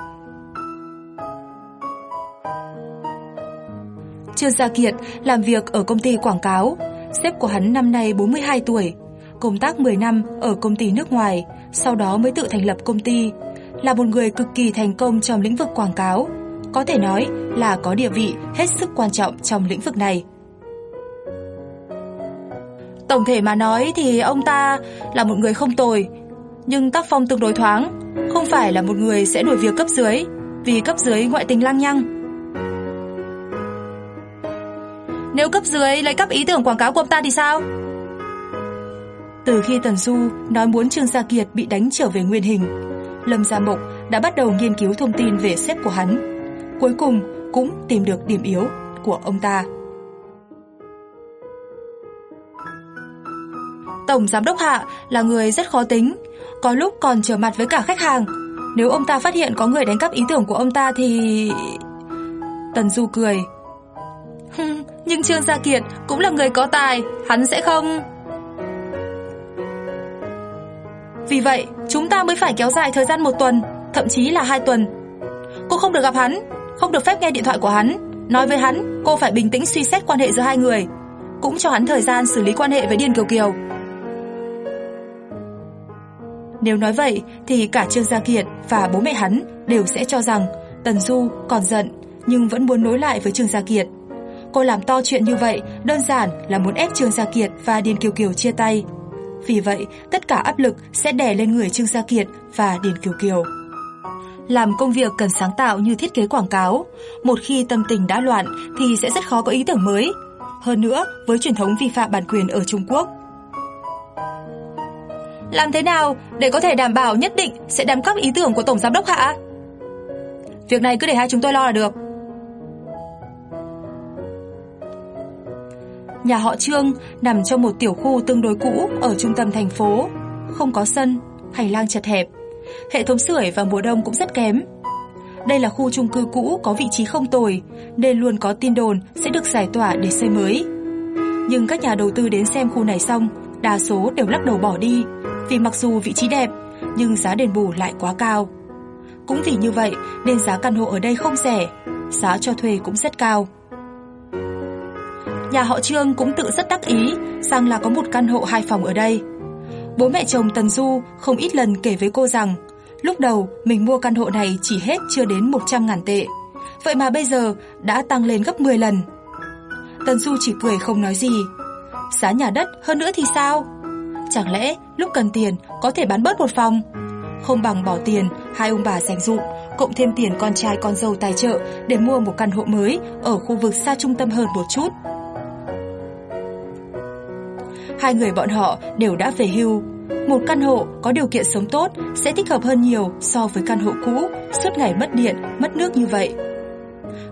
Trương Gia Kiệt làm việc ở công ty quảng cáo. Sếp của hắn năm nay 42 tuổi, công tác 10 năm ở công ty nước ngoài, sau đó mới tự thành lập công ty. Là một người cực kỳ thành công trong lĩnh vực quảng cáo. Có thể nói là có địa vị hết sức quan trọng trong lĩnh vực này. Tổng thể mà nói thì ông ta là một người không tồi, nhưng tác phong tương đối thoáng, không phải là một người sẽ đuổi việc cấp dưới, vì cấp dưới ngoại tình lăng nhăng. Nếu cấp dưới lấy cắp ý tưởng quảng cáo của ta thì sao? Từ khi Tần Du nói muốn Trương Gia Kiệt bị đánh trở về nguyên hình, Lâm Gia Mộc đã bắt đầu nghiên cứu thông tin về sếp của hắn. Cuối cùng cũng tìm được điểm yếu của ông ta. Tổng giám đốc Hạ là người rất khó tính, có lúc còn trở mặt với cả khách hàng. Nếu ông ta phát hiện có người đánh cắp ý tưởng của ông ta thì... Tần Du cười. Nhưng Trương Gia Kiệt cũng là người có tài, hắn sẽ không... Vì vậy, chúng ta mới phải kéo dài thời gian một tuần, thậm chí là hai tuần. Cô không được gặp hắn, không được phép nghe điện thoại của hắn. Nói với hắn, cô phải bình tĩnh suy xét quan hệ giữa hai người. Cũng cho hắn thời gian xử lý quan hệ với Điền Kiều Kiều. Nếu nói vậy thì cả Trương Gia Kiệt và bố mẹ hắn đều sẽ cho rằng Tần Du còn giận nhưng vẫn muốn nối lại với Trương Gia Kiệt. Cô làm to chuyện như vậy đơn giản là muốn ép Trương Gia Kiệt và Điền Kiều Kiều chia tay. Vì vậy, tất cả áp lực sẽ đè lên người Trương Gia Kiệt và Điền Kiều Kiều. Làm công việc cần sáng tạo như thiết kế quảng cáo, một khi tâm tình đã loạn thì sẽ rất khó có ý tưởng mới. Hơn nữa, với truyền thống vi phạm bản quyền ở Trung Quốc, làm thế nào để có thể đảm bảo nhất định sẽ đắm cắp ý tưởng của Tổng Giám đốc Hạ? Việc này cứ để hai chúng tôi lo là được. Nhà họ Trương nằm trong một tiểu khu tương đối cũ ở trung tâm thành phố, không có sân, hành lang chật hẹp. Hệ thống sưởi vào mùa đông cũng rất kém. Đây là khu chung cư cũ có vị trí không tồi, nên luôn có tin đồn sẽ được giải tỏa để xây mới. Nhưng các nhà đầu tư đến xem khu này xong, đa số đều lắc đầu bỏ đi, vì mặc dù vị trí đẹp, nhưng giá đền bù lại quá cao. Cũng vì như vậy nên giá căn hộ ở đây không rẻ, giá cho thuê cũng rất cao. Nhà họ Trương cũng tự rất đắc ý rằng là có một căn hộ hai phòng ở đây. Bố mẹ chồng Tần Du không ít lần kể với cô rằng lúc đầu mình mua căn hộ này chỉ hết chưa đến 100 ngàn tệ. Vậy mà bây giờ đã tăng lên gấp 10 lần. Tần Du chỉ cười không nói gì. Giá nhà đất hơn nữa thì sao? Chẳng lẽ lúc cần tiền có thể bán bớt một phòng? Không bằng bỏ tiền hai ông bà dành dụm, cộng thêm tiền con trai con dâu tài trợ để mua một căn hộ mới ở khu vực xa trung tâm hơn một chút. Hai người bọn họ đều đã về hưu. Một căn hộ có điều kiện sống tốt sẽ thích hợp hơn nhiều so với căn hộ cũ, suốt ngày mất điện, mất nước như vậy.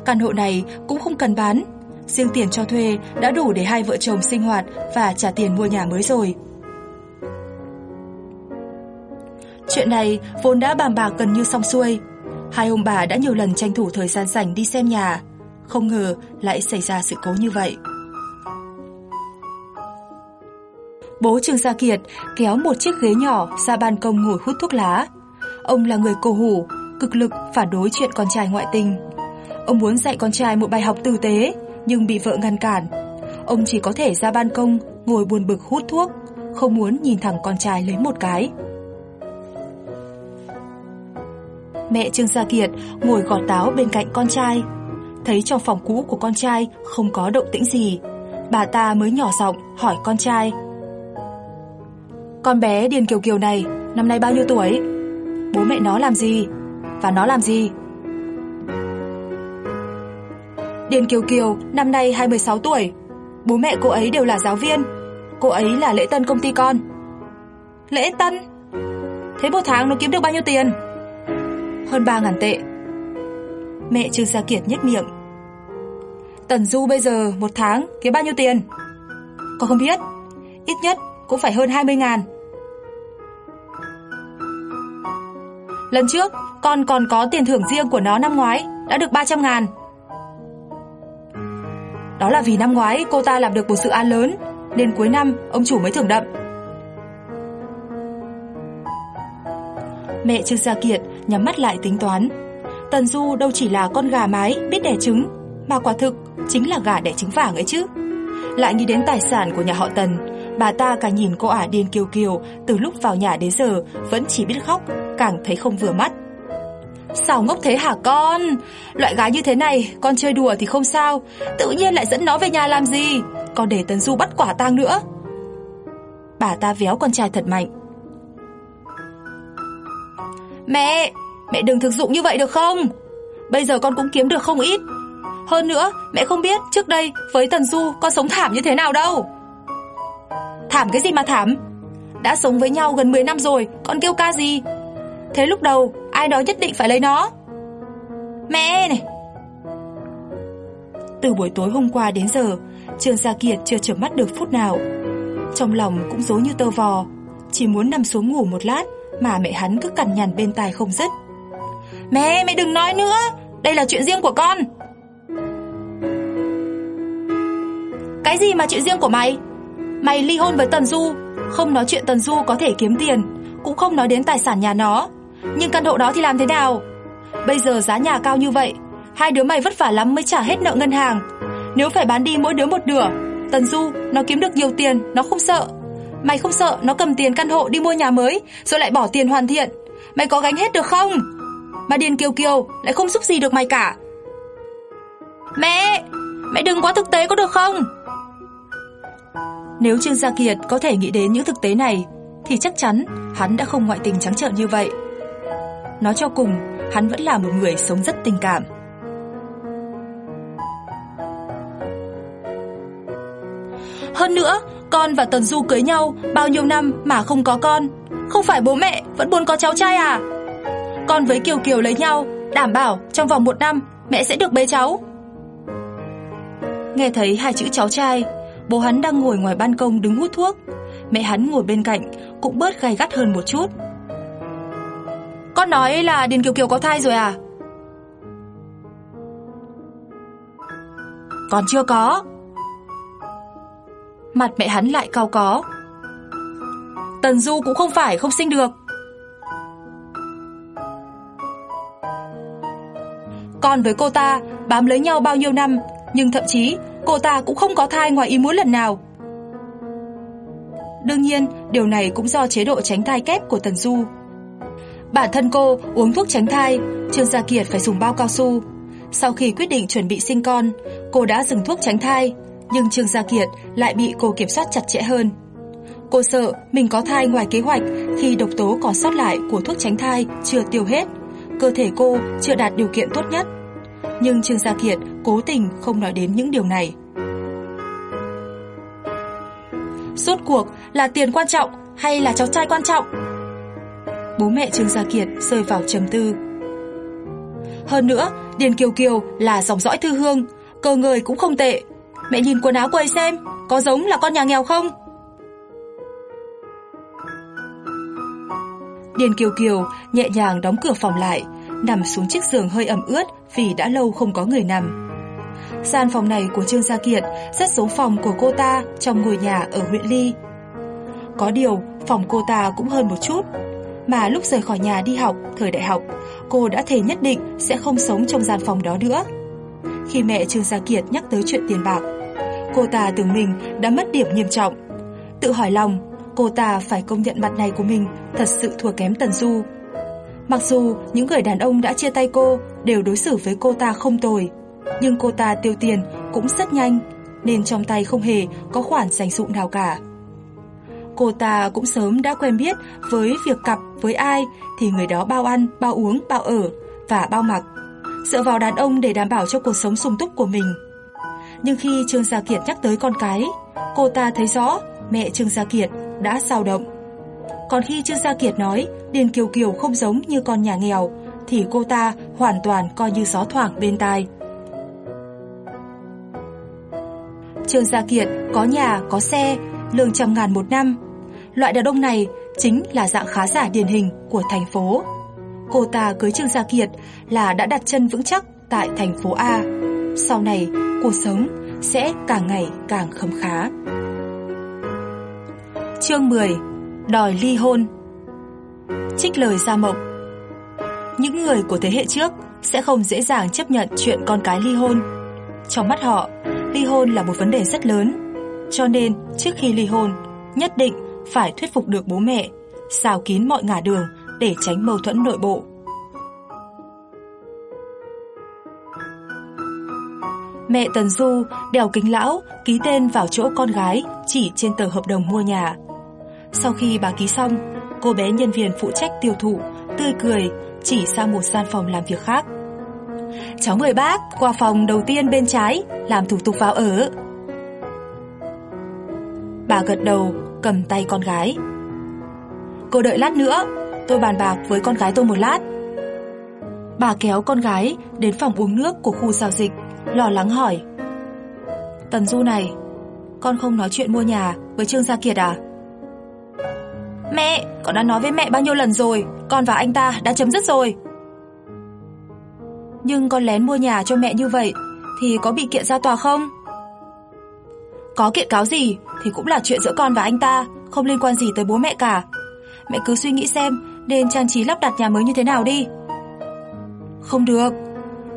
Căn hộ này cũng không cần bán, riêng tiền cho thuê đã đủ để hai vợ chồng sinh hoạt và trả tiền mua nhà mới rồi. Chuyện này vốn đã bàn bạc gần như xong xuôi. Hai ông bà đã nhiều lần tranh thủ thời gian rảnh đi xem nhà. Không ngờ lại xảy ra sự cố như vậy. Bố Trương Gia Kiệt kéo một chiếc ghế nhỏ ra ban công ngồi hút thuốc lá. Ông là người cổ hủ, cực lực phản đối chuyện con trai ngoại tình. Ông muốn dạy con trai một bài học tử tế, nhưng bị vợ ngăn cản. Ông chỉ có thể ra ban công, ngồi buồn bực hút thuốc, không muốn nhìn thẳng con trai lấy một cái. Mẹ Trương Gia Kiệt ngồi gọt táo bên cạnh con trai. Thấy trong phòng cũ của con trai không có động tĩnh gì, bà ta mới nhỏ giọng hỏi con trai. Con bé Điền Kiều Kiều này năm nay bao nhiêu tuổi? Bố mẹ nó làm gì? Và nó làm gì? Điền Kiều Kiều năm nay 26 tuổi. Bố mẹ cô ấy đều là giáo viên. Cô ấy là lễ tân công ty con. Lễ tân? Thế một tháng nó kiếm được bao nhiêu tiền? Hơn 3 ngàn tệ. Mẹ Trương Gia Kiệt nhếch miệng. Tần Du bây giờ một tháng kiếm bao nhiêu tiền? Con không biết, ít nhất cũng phải hơn 20 ngàn. Lần trước, con còn có tiền thưởng riêng của nó năm ngoái, đã được 300 ngàn. Đó là vì năm ngoái cô ta làm được một dự án lớn, nên cuối năm ông chủ mới thưởng đậm. Mẹ Trương Gia Kiệt nhắm mắt lại tính toán. Tần Du đâu chỉ là con gà mái biết đẻ trứng, mà quả thực chính là gà đẻ trứng vàng ấy chứ. Lại nghĩ đến tài sản của nhà họ Tần, bà ta càng nhìn cô ả điên kiều kiều từ lúc vào nhà đến giờ vẫn chỉ biết khóc, càng thấy không vừa mắt. Sao ngốc thế hả con? Loại gái như thế này, con chơi đùa thì không sao, tự nhiên lại dẫn nó về nhà làm gì? Còn để Tần Du bắt quả tang nữa. Bà ta véo con trai thật mạnh, Mẹ, mẹ đừng thực dụng như vậy được không? Bây giờ con cũng kiếm được không ít. Hơn nữa, mẹ không biết trước đây với Tần Du con sống thảm như thế nào đâu. Thảm cái gì mà thảm? Đã sống với nhau gần 10 năm rồi, con kêu ca gì? Thế lúc đầu, ai đó nhất định phải lấy nó? Mẹ này! Từ buổi tối hôm qua đến giờ, Trương Gia Kiệt chưa chợp mắt được phút nào. trong lòng cũng dối như tơ vò, chỉ muốn nằm xuống ngủ một lát mà mẹ hắn cứ cằn nhằn bên tai không dứt. Mẹ, mẹ đừng nói nữa, đây là chuyện riêng của con. Cái gì mà chuyện riêng của mày? Mày ly hôn với Tần Du, không nói chuyện Tần Du có thể kiếm tiền, cũng không nói đến tài sản nhà nó. Nhưng căn hộ đó thì làm thế nào? Bây giờ giá nhà cao như vậy, hai đứa mày vất vả lắm mới trả hết nợ ngân hàng. Nếu phải bán đi mỗi đứa một nửa, Tần Du nó kiếm được nhiều tiền, nó không sợ. Mày không sợ nó cầm tiền căn hộ đi mua nhà mới, rồi lại bỏ tiền hoàn thiện. Mày có gánh hết được không? Mà Điền Kiều Kiều lại không giúp gì được mày cả. Mẹ, mẹ đừng quá thực tế có được không? Nếu Trương Gia Kiệt có thể nghĩ đến những thực tế này, thì chắc chắn hắn đã không ngoại tình trắng trợn như vậy. Nói cho cùng, hắn vẫn là một người sống rất tình cảm. Hơn nữa, con và Tần Du cưới nhau bao nhiêu năm mà không có con, không phải bố mẹ vẫn muốn có cháu trai à? Con với Kiều Kiều lấy nhau, đảm bảo trong vòng một năm mẹ sẽ được bế cháu. Nghe thấy hai chữ cháu trai, bố hắn đang ngồi ngoài ban công đứng hút thuốc. Mẹ hắn ngồi bên cạnh cũng bớt gay gắt hơn một chút. Con nói là Điền Kiều Kiều có thai rồi à? Còn chưa có. Mặt mẹ hắn lại cao có. Tần Du cũng không phải không sinh được. Con với cô ta bám lấy nhau bao nhiêu năm, nhưng thậm chí cô ta cũng không có thai ngoài ý muốn lần nào. Đương nhiên, điều này cũng do chế độ tránh thai kép của Tần Du. Bản thân cô uống thuốc tránh thai, Trương Gia Kiệt phải dùng bao cao su. Sau khi quyết định chuẩn bị sinh con, cô đã dừng thuốc tránh thai, nhưng Trương Gia Kiệt lại bị cô kiểm soát chặt chẽ hơn. Cô sợ mình có thai ngoài kế hoạch khi độc tố còn sót lại của thuốc tránh thai chưa tiêu hết, cơ thể cô chưa đạt điều kiện tốt nhất. Nhưng Trương Gia Kiệt cố tình không nói đến những điều này. Rốt cuộc là tiền quan trọng hay là cháu trai quan trọng? Bố mẹ Trương Gia Kiệt rơi vào trầm tư. Hơn nữa, Điền Kiều Kiều là dòng dõi thư hương, cơ người cũng không tệ. Mẹ nhìn quần áo của ấy xem, có giống là con nhà nghèo không? Điền Kiều Kiều nhẹ nhàng đóng cửa phòng lại, nằm xuống chiếc giường hơi ẩm ướt vì đã lâu không có người nằm. Gian phòng này của Trương Gia Kiệt rất giống phòng của cô ta trong ngôi nhà ở huyện Ly. Có điều, phòng cô ta cũng hơn một chút. Mà lúc rời khỏi nhà đi học, thời đại học, cô đã thề nhất định sẽ không sống trong gian phòng đó nữa. Khi mẹ Trương Gia Kiệt nhắc tới chuyện tiền bạc, cô ta tưởng mình đã mất điểm nghiêm trọng. Tự hỏi lòng, cô ta phải công nhận mặt này của mình thật sự thua kém Tần Du. Mặc dù những người đàn ông đã chia tay cô đều đối xử với cô ta không tồi, nhưng cô ta tiêu tiền cũng rất nhanh, nên trong tay không hề có khoản dành dụng nào cả. Cô ta cũng sớm đã quen biết với việc cặp với ai thì người đó bao ăn, bao uống, bao ở và bao mặc, dựa vào đàn ông để đảm bảo cho cuộc sống sung túc của mình. Nhưng khi Trương Gia Kiệt nhắc tới con cái, cô ta thấy rõ mẹ Trương Gia Kiệt đã dao động. Còn khi Trương Gia Kiệt nói Điền Kiều Kiều không giống như con nhà nghèo, thì cô ta hoàn toàn coi như gió thoảng bên tai. Trương Gia Kiệt có nhà, có xe, lương trăm ngàn một năm. Loại đàn ông này chính là dạng khá giả điển hình của thành phố. Cô ta cưới Trương Gia Kiệt là đã đặt chân vững chắc tại thành phố A. Sau này, cuộc sống sẽ càng ngày càng khấm khá. Chương 10 Đòi ly hôn Trích lời Gia Mộc Những người của thế hệ trước sẽ không dễ dàng chấp nhận chuyện con cái ly hôn. Trong mắt họ, ly hôn là một vấn đề rất lớn. Cho nên, trước khi ly hôn, nhất định phải thuyết phục được bố mẹ, xào kín mọi ngả đường để tránh mâu thuẫn nội bộ. Mẹ Tần Du đèo kính lão ký tên vào chỗ con gái chỉ trên tờ hợp đồng mua nhà. Sau khi bà ký xong, cô bé nhân viên phụ trách tiêu thụ tươi cười chỉ sang một gian phòng làm việc khác. Cháu mời bác qua phòng đầu tiên bên trái làm thủ tục vào ở. Bà gật đầu, cầm tay con gái. Cô đợi lát nữa, tôi bàn bạc với con gái tôi một lát. Bà kéo con gái đến phòng uống nước của khu giao dịch, lo lắng hỏi. Tần Du này, con không nói chuyện mua nhà với Trương Gia Kiệt à? Mẹ, con đã nói với mẹ bao nhiêu lần rồi, con và anh ta đã chấm dứt rồi. Nhưng con lén mua nhà cho mẹ như vậy thì có bị kiện ra tòa không? Có kiện cáo gì thì cũng là chuyện giữa con và anh ta, không liên quan gì tới bố mẹ cả. Mẹ cứ suy nghĩ xem nên trang trí lắp đặt nhà mới như thế nào đi. Không được,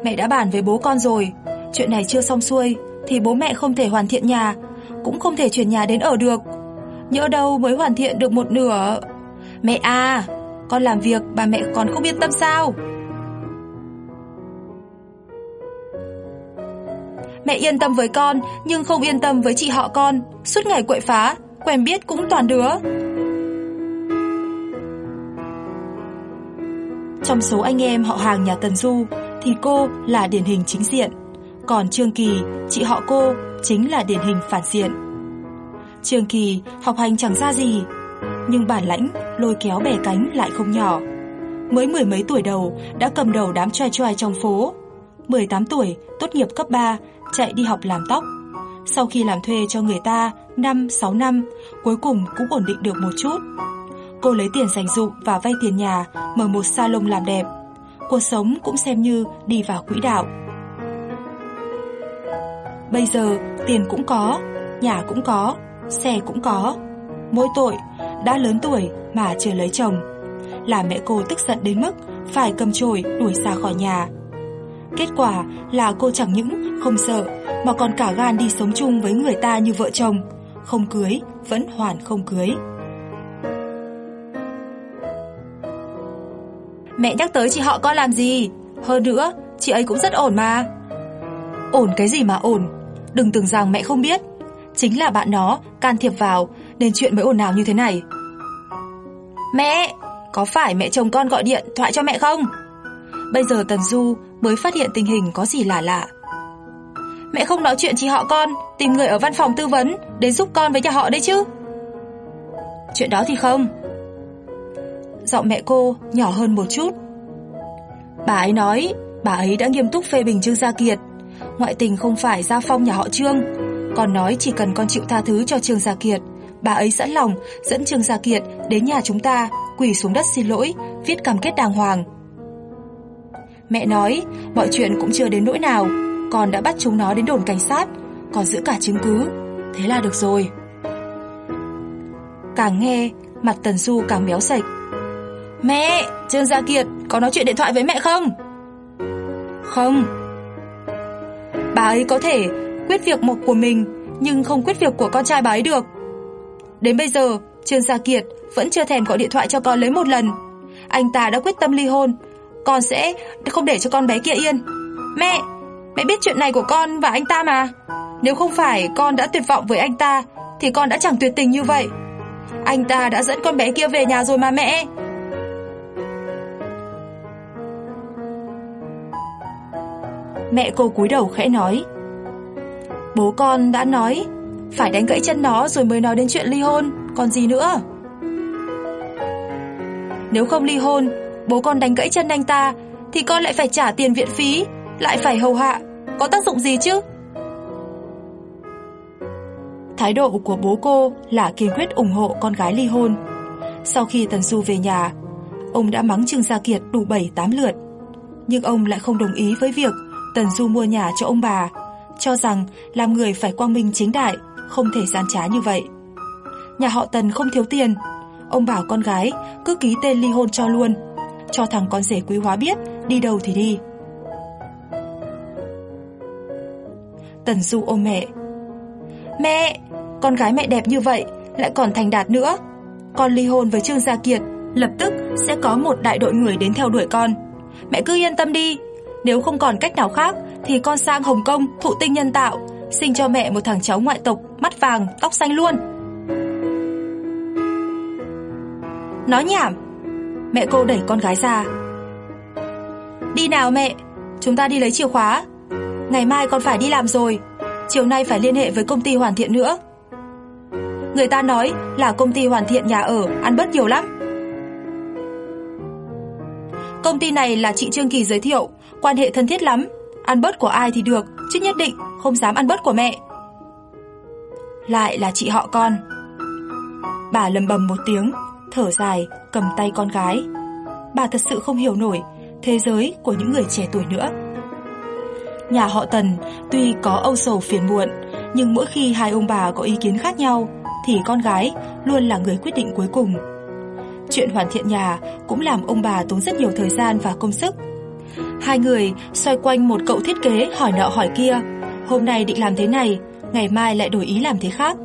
mẹ đã bàn với bố con rồi, chuyện này chưa xong xuôi thì bố mẹ không thể hoàn thiện nhà, cũng không thể chuyển nhà đến ở được. Nhỡ đâu mới hoàn thiện được một nửa. Mẹ à, con làm việc bà mẹ còn không yên tâm sao? Mẹ yên tâm với con nhưng không yên tâm với chị họ con, suốt ngày quậy phá, quen biết cũng toàn đứa. Trong số anh em họ hàng nhà Tần Du thì cô là điển hình chính diện, còn Trương Kỳ, chị họ cô chính là điển hình phản diện. Trương Kỳ học hành chẳng ra gì, nhưng bản lãnh lôi kéo bè cánh lại không nhỏ. Mới mười mấy tuổi đầu đã cầm đầu đám trai trai trong phố. 18 tuổi tốt nghiệp cấp 3, chạy đi học làm tóc. Sau khi làm thuê cho người ta 5-6 năm, cuối cùng cũng ổn định được một chút. Cô lấy tiền dành dụm và vay tiền nhà, mở một salon làm đẹp. Cuộc sống cũng xem như đi vào quỹ đạo. Bây giờ tiền cũng có, nhà cũng có, xe cũng có. Mỗi tội, đã lớn tuổi mà chưa lấy chồng. là mẹ cô tức giận đến mức phải cầm chổi đuổi ra khỏi nhà. Kết quả là cô chẳng những không sợ mà còn cả gan đi sống chung với người ta như vợ chồng. Không cưới, vẫn hoàn không cưới. Mẹ nhắc tới chị họ con làm gì? Hơn nữa, chị ấy cũng rất ổn mà. Ổn cái gì mà ổn? Đừng tưởng rằng mẹ không biết. Chính là bạn nó can thiệp vào nên chuyện mới ồn ào như thế này. Mẹ, có phải mẹ chồng con gọi điện thoại cho mẹ không? Bây giờ Tần Du mới phát hiện tình hình có gì lạ lạ. Mẹ không nói chuyện chị họ con, tìm người ở văn phòng tư vấn đến giúp con với nhà họ đấy chứ. Chuyện đó thì không. Giọng mẹ cô nhỏ hơn một chút. Bà ấy nói, bà ấy đã nghiêm túc phê bình Trương Gia Kiệt. Ngoại tình không phải gia phong nhà họ Trương, còn nói chỉ cần con chịu tha thứ cho Trương Gia Kiệt, bà ấy sẵn lòng dẫn Trương Gia Kiệt đến nhà chúng ta, quỳ xuống đất xin lỗi, viết cam kết đàng hoàng. Mẹ nói, mọi chuyện cũng chưa đến nỗi nào, con đã bắt chúng nó đến đồn cảnh sát, còn giữ cả chứng cứ, thế là được rồi. Càng nghe, mặt Tần Du càng méo sạch. Mẹ, Trương Gia Kiệt có nói chuyện điện thoại với mẹ không? Không. Bà ấy có thể quyết việc một của mình, nhưng không quyết việc của con trai bà ấy được. Đến bây giờ, Trương Gia Kiệt vẫn chưa thèm gọi điện thoại cho con lấy một lần. Anh ta đã quyết tâm ly hôn, con sẽ không để cho con bé kia yên. Mẹ, mẹ biết chuyện này của con và anh ta mà. Nếu không phải con đã tuyệt vọng với anh ta, thì con đã chẳng tuyệt tình như vậy. Anh ta đã dẫn con bé kia về nhà rồi mà mẹ. Mẹ cô cúi đầu khẽ nói. Bố con đã nói, Phải đánh gãy chân nó rồi mới nói đến chuyện ly hôn, Còn gì nữa? Nếu không ly hôn, Bố con đánh gãy chân anh ta, Thì con lại phải trả tiền viện phí, Lại phải hầu hạ. Có tác dụng gì chứ? Thái độ của bố cô là kiên quyết ủng hộ con gái ly hôn. Sau khi Tần Du về nhà, Ông đã mắng Trương Gia Kiệt đủ 7-8 lượt. Nhưng ông lại không đồng ý với việc Tần Du mua nhà cho ông bà, cho rằng làm người phải quang minh chính đại, không thể gian trá như vậy. Nhà họ Tần không thiếu tiền, ông bảo con gái cứ ký tên ly hôn cho luôn, cho thằng con rể quý hóa biết đi đâu thì đi. Tần Du ôm mẹ. Mẹ, con gái mẹ đẹp như vậy, lại còn thành đạt nữa. Con ly hôn với Trương Gia Kiệt, lập tức sẽ có một đại đội người đến theo đuổi con. Mẹ cứ yên tâm đi, nếu không còn cách nào khác thì con sang Hồng Kông thụ tinh nhân tạo, sinh cho mẹ một thằng cháu ngoại tộc mắt vàng, tóc xanh luôn. Nói nhảm. Mẹ cô đẩy con gái ra. Đi nào mẹ, chúng ta đi lấy chìa khóa. Ngày mai con phải đi làm rồi, chiều nay phải liên hệ với công ty hoàn thiện nữa. Người ta nói là công ty hoàn thiện nhà ở ăn bớt nhiều lắm. Công ty này là chị Trương Kỳ giới thiệu, quan hệ thân thiết lắm, ăn bớt của ai thì được, chứ nhất định không dám ăn bớt của mẹ. Lại là chị họ con. Bà lầm bầm một tiếng, thở dài, cầm tay con gái. Bà thật sự không hiểu nổi thế giới của những người trẻ tuổi nữa. Nhà họ Tần tuy có âu sầu phiền muộn, nhưng mỗi khi hai ông bà có ý kiến khác nhau thì con gái luôn là người quyết định cuối cùng. Chuyện hoàn thiện nhà cũng làm ông bà tốn rất nhiều thời gian và công sức. Hai người xoay quanh một cậu thiết kế hỏi nọ hỏi kia, hôm nay định làm thế này, ngày mai lại đổi ý làm thế khác.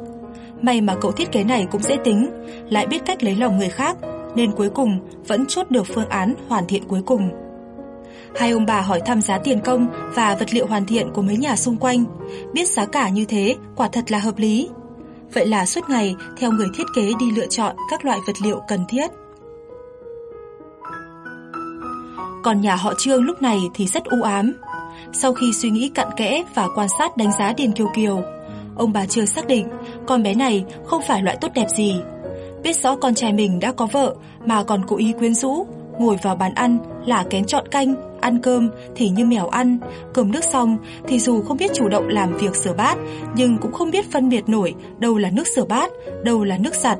May mà cậu thiết kế này cũng dễ tính, lại biết cách lấy lòng người khác, nên cuối cùng vẫn chốt được phương án hoàn thiện cuối cùng. Hai ông bà hỏi thăm giá tiền công và vật liệu hoàn thiện của mấy nhà xung quanh, biết giá cả như thế quả thật là hợp lý. Vậy là suốt ngày theo người thiết kế đi lựa chọn các loại vật liệu cần thiết. Còn nhà họ Trương lúc này thì rất u ám. Sau khi suy nghĩ cặn kẽ và quan sát đánh giá Điền Kiều Kiều, ông bà Trương xác định con bé này không phải loại tốt đẹp gì. Biết rõ con trai mình đã có vợ mà còn cố ý quyến rũ, ngồi vào bàn ăn là kén chọn canh, ăn cơm thì như mèo ăn, cơm nước xong thì dù không biết chủ động làm việc rửa bát, nhưng cũng không biết phân biệt nổi đâu là nước rửa bát, đâu là nước giặt.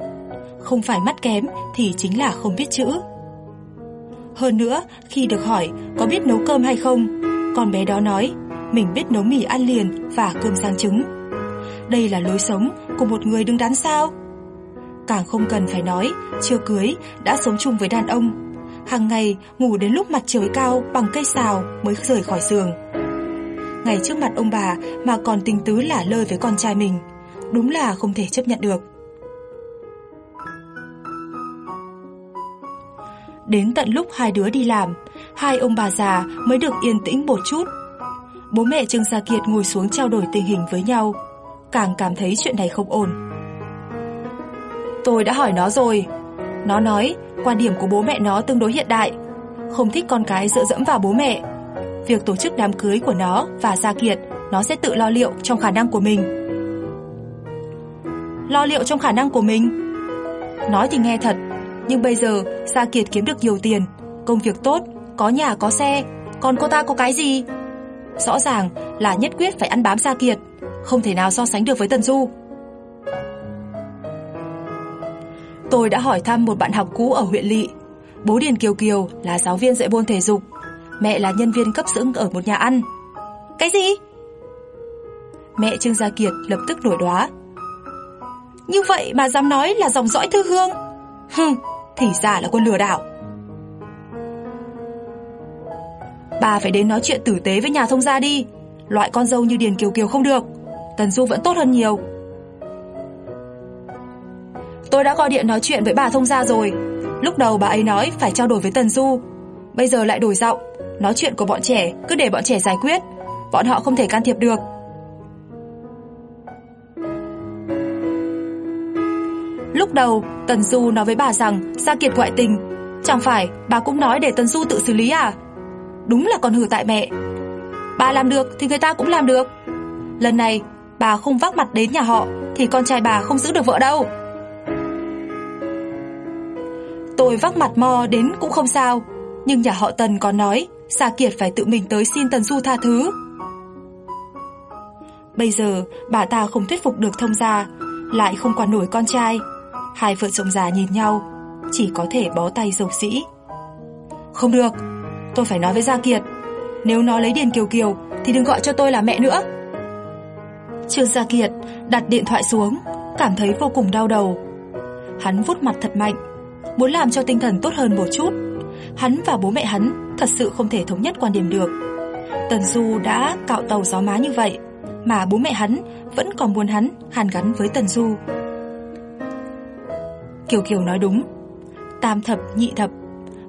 Không phải mắt kém thì chính là không biết chữ. Hơn nữa, khi được hỏi có biết nấu cơm hay không, con bé đó nói mình biết nấu mì ăn liền và cơm rang trứng. Đây là lối sống của một người đứng đắn sao? Càng không cần phải nói, chưa cưới đã sống chung với đàn ông. Hàng ngày ngủ đến lúc mặt trời cao bằng cây xào mới rời khỏi giường. Ngày trước mặt ông bà mà còn tình tứ lả lơi với con trai mình, đúng là không thể chấp nhận được. Đến tận lúc hai đứa đi làm, hai ông bà già mới được yên tĩnh một chút. Bố mẹ Trương Gia Kiệt ngồi xuống trao đổi tình hình với nhau, càng cảm thấy chuyện này không ổn. Tôi đã hỏi nó rồi, nó nói quan điểm của bố mẹ nó tương đối hiện đại, không thích con cái dựa dẫm vào bố mẹ. Việc tổ chức đám cưới của nó và Gia Kiệt, nó sẽ tự lo liệu trong khả năng của mình. Lo liệu trong khả năng của mình? Nói thì nghe thật, nhưng bây giờ Gia Kiệt kiếm được nhiều tiền, công việc tốt, có nhà có xe, còn cô ta có cái gì? Rõ ràng là nhất quyết phải ăn bám Gia Kiệt, không thể nào so sánh được với Tần Du. Tôi đã hỏi thăm một bạn học cũ ở huyện Lị. Bố Điền Kiều Kiều là giáo viên dạy môn thể dục, mẹ là nhân viên cấp dưỡng ở một nhà ăn. Cái gì? Mẹ Trương Gia Kiệt lập tức nổi đoá. Như vậy mà dám nói là dòng dõi thư hương? Hừm, thì ra là quân lừa đảo. Bà phải đến nói chuyện tử tế với nhà thông gia đi. Loại con dâu như Điền Kiều Kiều không được. Tần Du vẫn tốt hơn nhiều. Tôi đã gọi điện nói chuyện với bà thông gia rồi. Lúc đầu bà ấy nói phải trao đổi với Tần Du. Bây giờ lại đổi giọng, nói chuyện của bọn trẻ cứ để bọn trẻ giải quyết. Bọn họ không thể can thiệp được. Lúc đầu, Tần Du nói với bà rằng Gia Kiệt ngoại tình. Chẳng phải bà cũng nói để Tần Du tự xử lý à? Đúng là con hử tại mẹ. Bà làm được thì người ta cũng làm được. Lần này, bà không vác mặt đến nhà họ thì con trai bà không giữ được vợ đâu. Tôi vác mặt mò đến cũng không sao, nhưng nhà họ Tần còn nói Gia Kiệt phải tự mình tới xin Tần Du tha thứ. Bây giờ, bà ta không thuyết phục được thông gia, lại không quản nổi con trai. Hai vợ chồng già nhìn nhau, chỉ có thể bó tay dầu dĩ. Không được, tôi phải nói với Gia Kiệt. Nếu nó lấy Điền Kiều Kiều, thì đừng gọi cho tôi là mẹ nữa. Trương Gia Kiệt đặt điện thoại xuống, cảm thấy vô cùng đau đầu. Hắn vút mặt thật mạnh, muốn làm cho tinh thần tốt hơn một chút. Hắn và bố mẹ hắn thật sự không thể thống nhất quan điểm được. Tần Du đã cạo tàu gió má như vậy, mà bố mẹ hắn vẫn còn muốn hắn hàn gắn với Tần Du. Kiều Kiều nói đúng, tam thập nhị thập,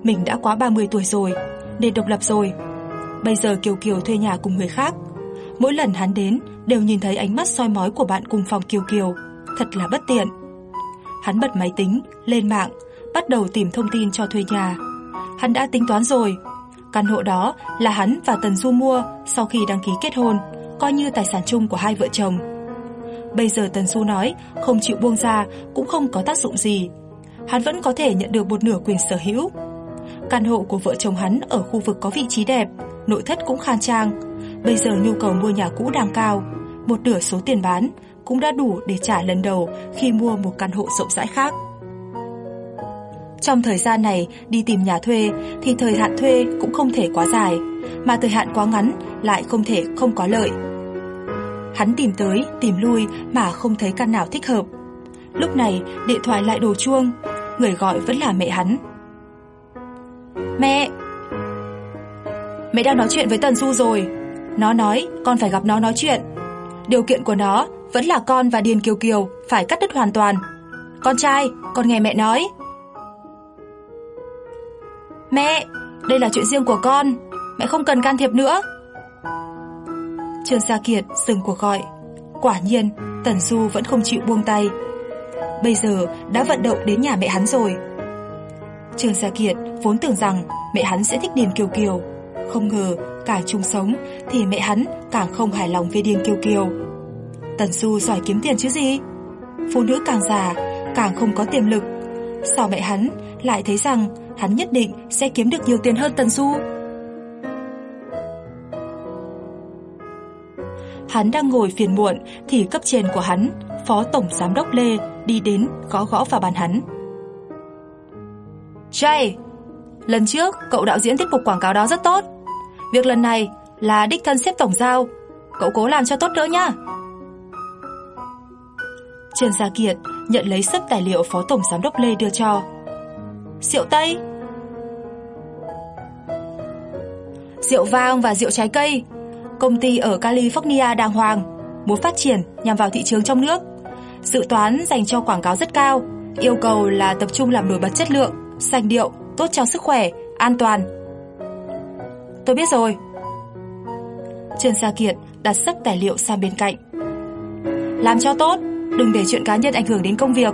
mình đã quá 30 tuổi rồi, nên độc lập rồi. Bây giờ Kiều Kiều thuê nhà cùng người khác. Mỗi lần hắn đến đều nhìn thấy ánh mắt soi mói của bạn cùng phòng Kiều Kiều, thật là bất tiện. Hắn bật máy tính, lên mạng, bắt đầu tìm thông tin cho thuê nhà. Hắn đã tính toán rồi, căn hộ đó là hắn và Tần Du mua sau khi đăng ký kết hôn, coi như tài sản chung của hai vợ chồng. Bây giờ Tần Du nói không chịu buông ra cũng không có tác dụng gì. Hắn vẫn có thể nhận được một nửa quyền sở hữu. Căn hộ của vợ chồng hắn ở khu vực có vị trí đẹp, nội thất cũng khang trang. Bây giờ nhu cầu mua nhà cũ đang cao, một nửa số tiền bán cũng đã đủ để trả lần đầu khi mua một căn hộ rộng rãi khác. Trong thời gian này đi tìm nhà thuê thì thời hạn thuê cũng không thể quá dài, mà thời hạn quá ngắn lại không thể không có lợi. Hắn tìm tới, tìm lui mà không thấy căn nào thích hợp. Lúc này điện thoại lại đổ chuông, người gọi vẫn là mẹ hắn. Mẹ! Mẹ đang nói chuyện với Tần Du rồi. Nó nói con phải gặp nó nói chuyện. Điều kiện của nó vẫn là con và Điền Kiều Kiều phải cắt đứt hoàn toàn. Con trai, con nghe mẹ nói. Mẹ, đây là chuyện riêng của con, mẹ không cần can thiệp nữa. Trương Gia Kiệt dừng cuộc gọi. Quả nhiên, Tần Du vẫn không chịu buông tay. Bây giờ đã vận động đến nhà mẹ hắn rồi. Trương Gia Kiệt vốn tưởng rằng mẹ hắn sẽ thích Điền Kiều Kiều. Không ngờ, cả chung sống thì mẹ hắn càng không hài lòng về Điền Kiều Kiều. Tần Du giỏi kiếm tiền chứ gì? Phụ nữ càng già, càng không có tiềm lực. Sao mẹ hắn lại thấy rằng hắn nhất định sẽ kiếm được nhiều tiền hơn Tần Du? Hắn đang ngồi phiền muộn thì cấp trên của hắn, Phó Tổng Giám đốc Lê, đi đến gõ gõ vào bàn hắn. Jay, lần trước cậu đạo diễn tiết mục quảng cáo đó rất tốt. Việc lần này là đích thân xếp tổng giao, cậu cố làm cho tốt nữa nhá. Trần Gia Kiệt nhận lấy sấp tài liệu Phó Tổng Giám đốc Lê đưa cho. Rượu Tây Rượu vang và rượu trái cây Công ty ở California đàng hoàng Muốn phát triển nhằm vào thị trường trong nước. Dự toán dành cho quảng cáo rất cao Yêu cầu là tập trung làm nổi bật chất lượng Sành điệu, tốt cho sức khỏe, an toàn. Tôi biết rồi. Trần Gia Kiệt đặt sấp tài liệu sang bên cạnh. Làm cho tốt Đừng để chuyện cá nhân ảnh hưởng đến công việc.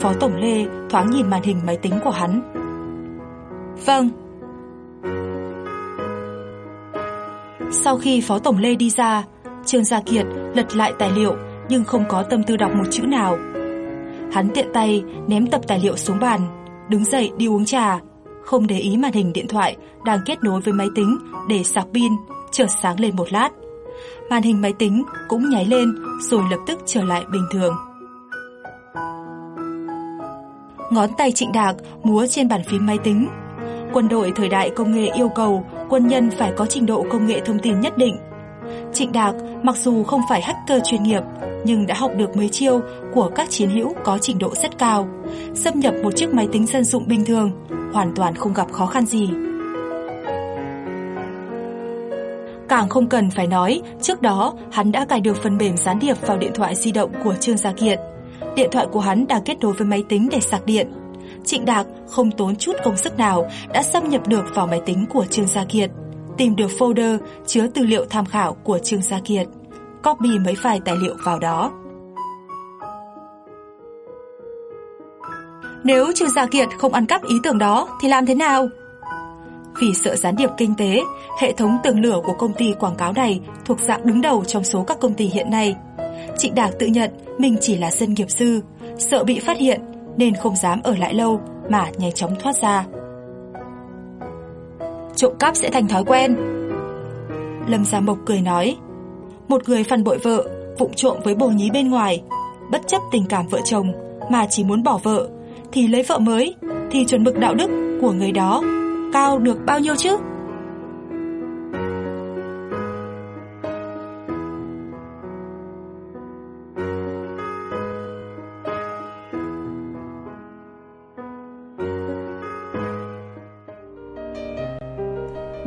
Phó Tổng Lê thoáng nhìn màn hình máy tính của hắn. Vâng Sau khi Phó Tổng Lê đi ra, Trương Gia Kiệt lật lại tài liệu Nhưng không có tâm tư đọc một chữ nào. Hắn tiện tay ném tập tài liệu xuống bàn, Đứng dậy đi uống trà, Không để ý màn hình điện thoại Đang kết nối với máy tính Để sạc pin Chợt sáng lên một lát. Màn hình máy tính cũng nháy lên Rồi lập tức trở lại bình thường. Ngón tay trịnh đạc múa trên bàn phím máy tính. Quân đội thời đại công nghệ yêu cầu quân nhân phải có trình độ công nghệ thông tin nhất định. Trịnh Đạc mặc dù không phải hacker chuyên nghiệp, nhưng đã học được mấy chiêu của các chiến hữu có trình độ rất cao. Xâm nhập một chiếc máy tính dân dụng bình thường, hoàn toàn không gặp khó khăn gì. Càng không cần phải nói, trước đó hắn đã cài được phần mềm gián điệp vào điện thoại di động của Trương Gia kiện. Điện thoại của hắn đã kết nối với máy tính để sạc điện. Trịnh Đạc không tốn chút công sức nào đã xâm nhập được vào máy tính của Trương Gia Kiệt, tìm được folder chứa tư liệu tham khảo của Trương Gia Kiệt, copy mấy file tài liệu vào đó. Nếu Trương Gia Kiệt không ăn cắp ý tưởng đó thì làm thế nào? Vì sợ gián điệp kinh tế, hệ thống tường lửa của công ty quảng cáo này thuộc dạng đứng đầu trong số các công ty hiện nay. Trịnh Đạc tự nhận mình chỉ là dân nghiệp sư, sợ bị phát hiện nên không dám ở lại lâu mà nhanh chóng thoát ra. Trộm cắp sẽ thành thói quen. Lâm Gia Mộc cười nói, một người phản bội vợ, vụng trộm với bồ nhí bên ngoài, bất chấp tình cảm vợ chồng mà chỉ muốn bỏ vợ, thì lấy vợ mới, thì chuẩn mực đạo đức của người đó cao được bao nhiêu chứ?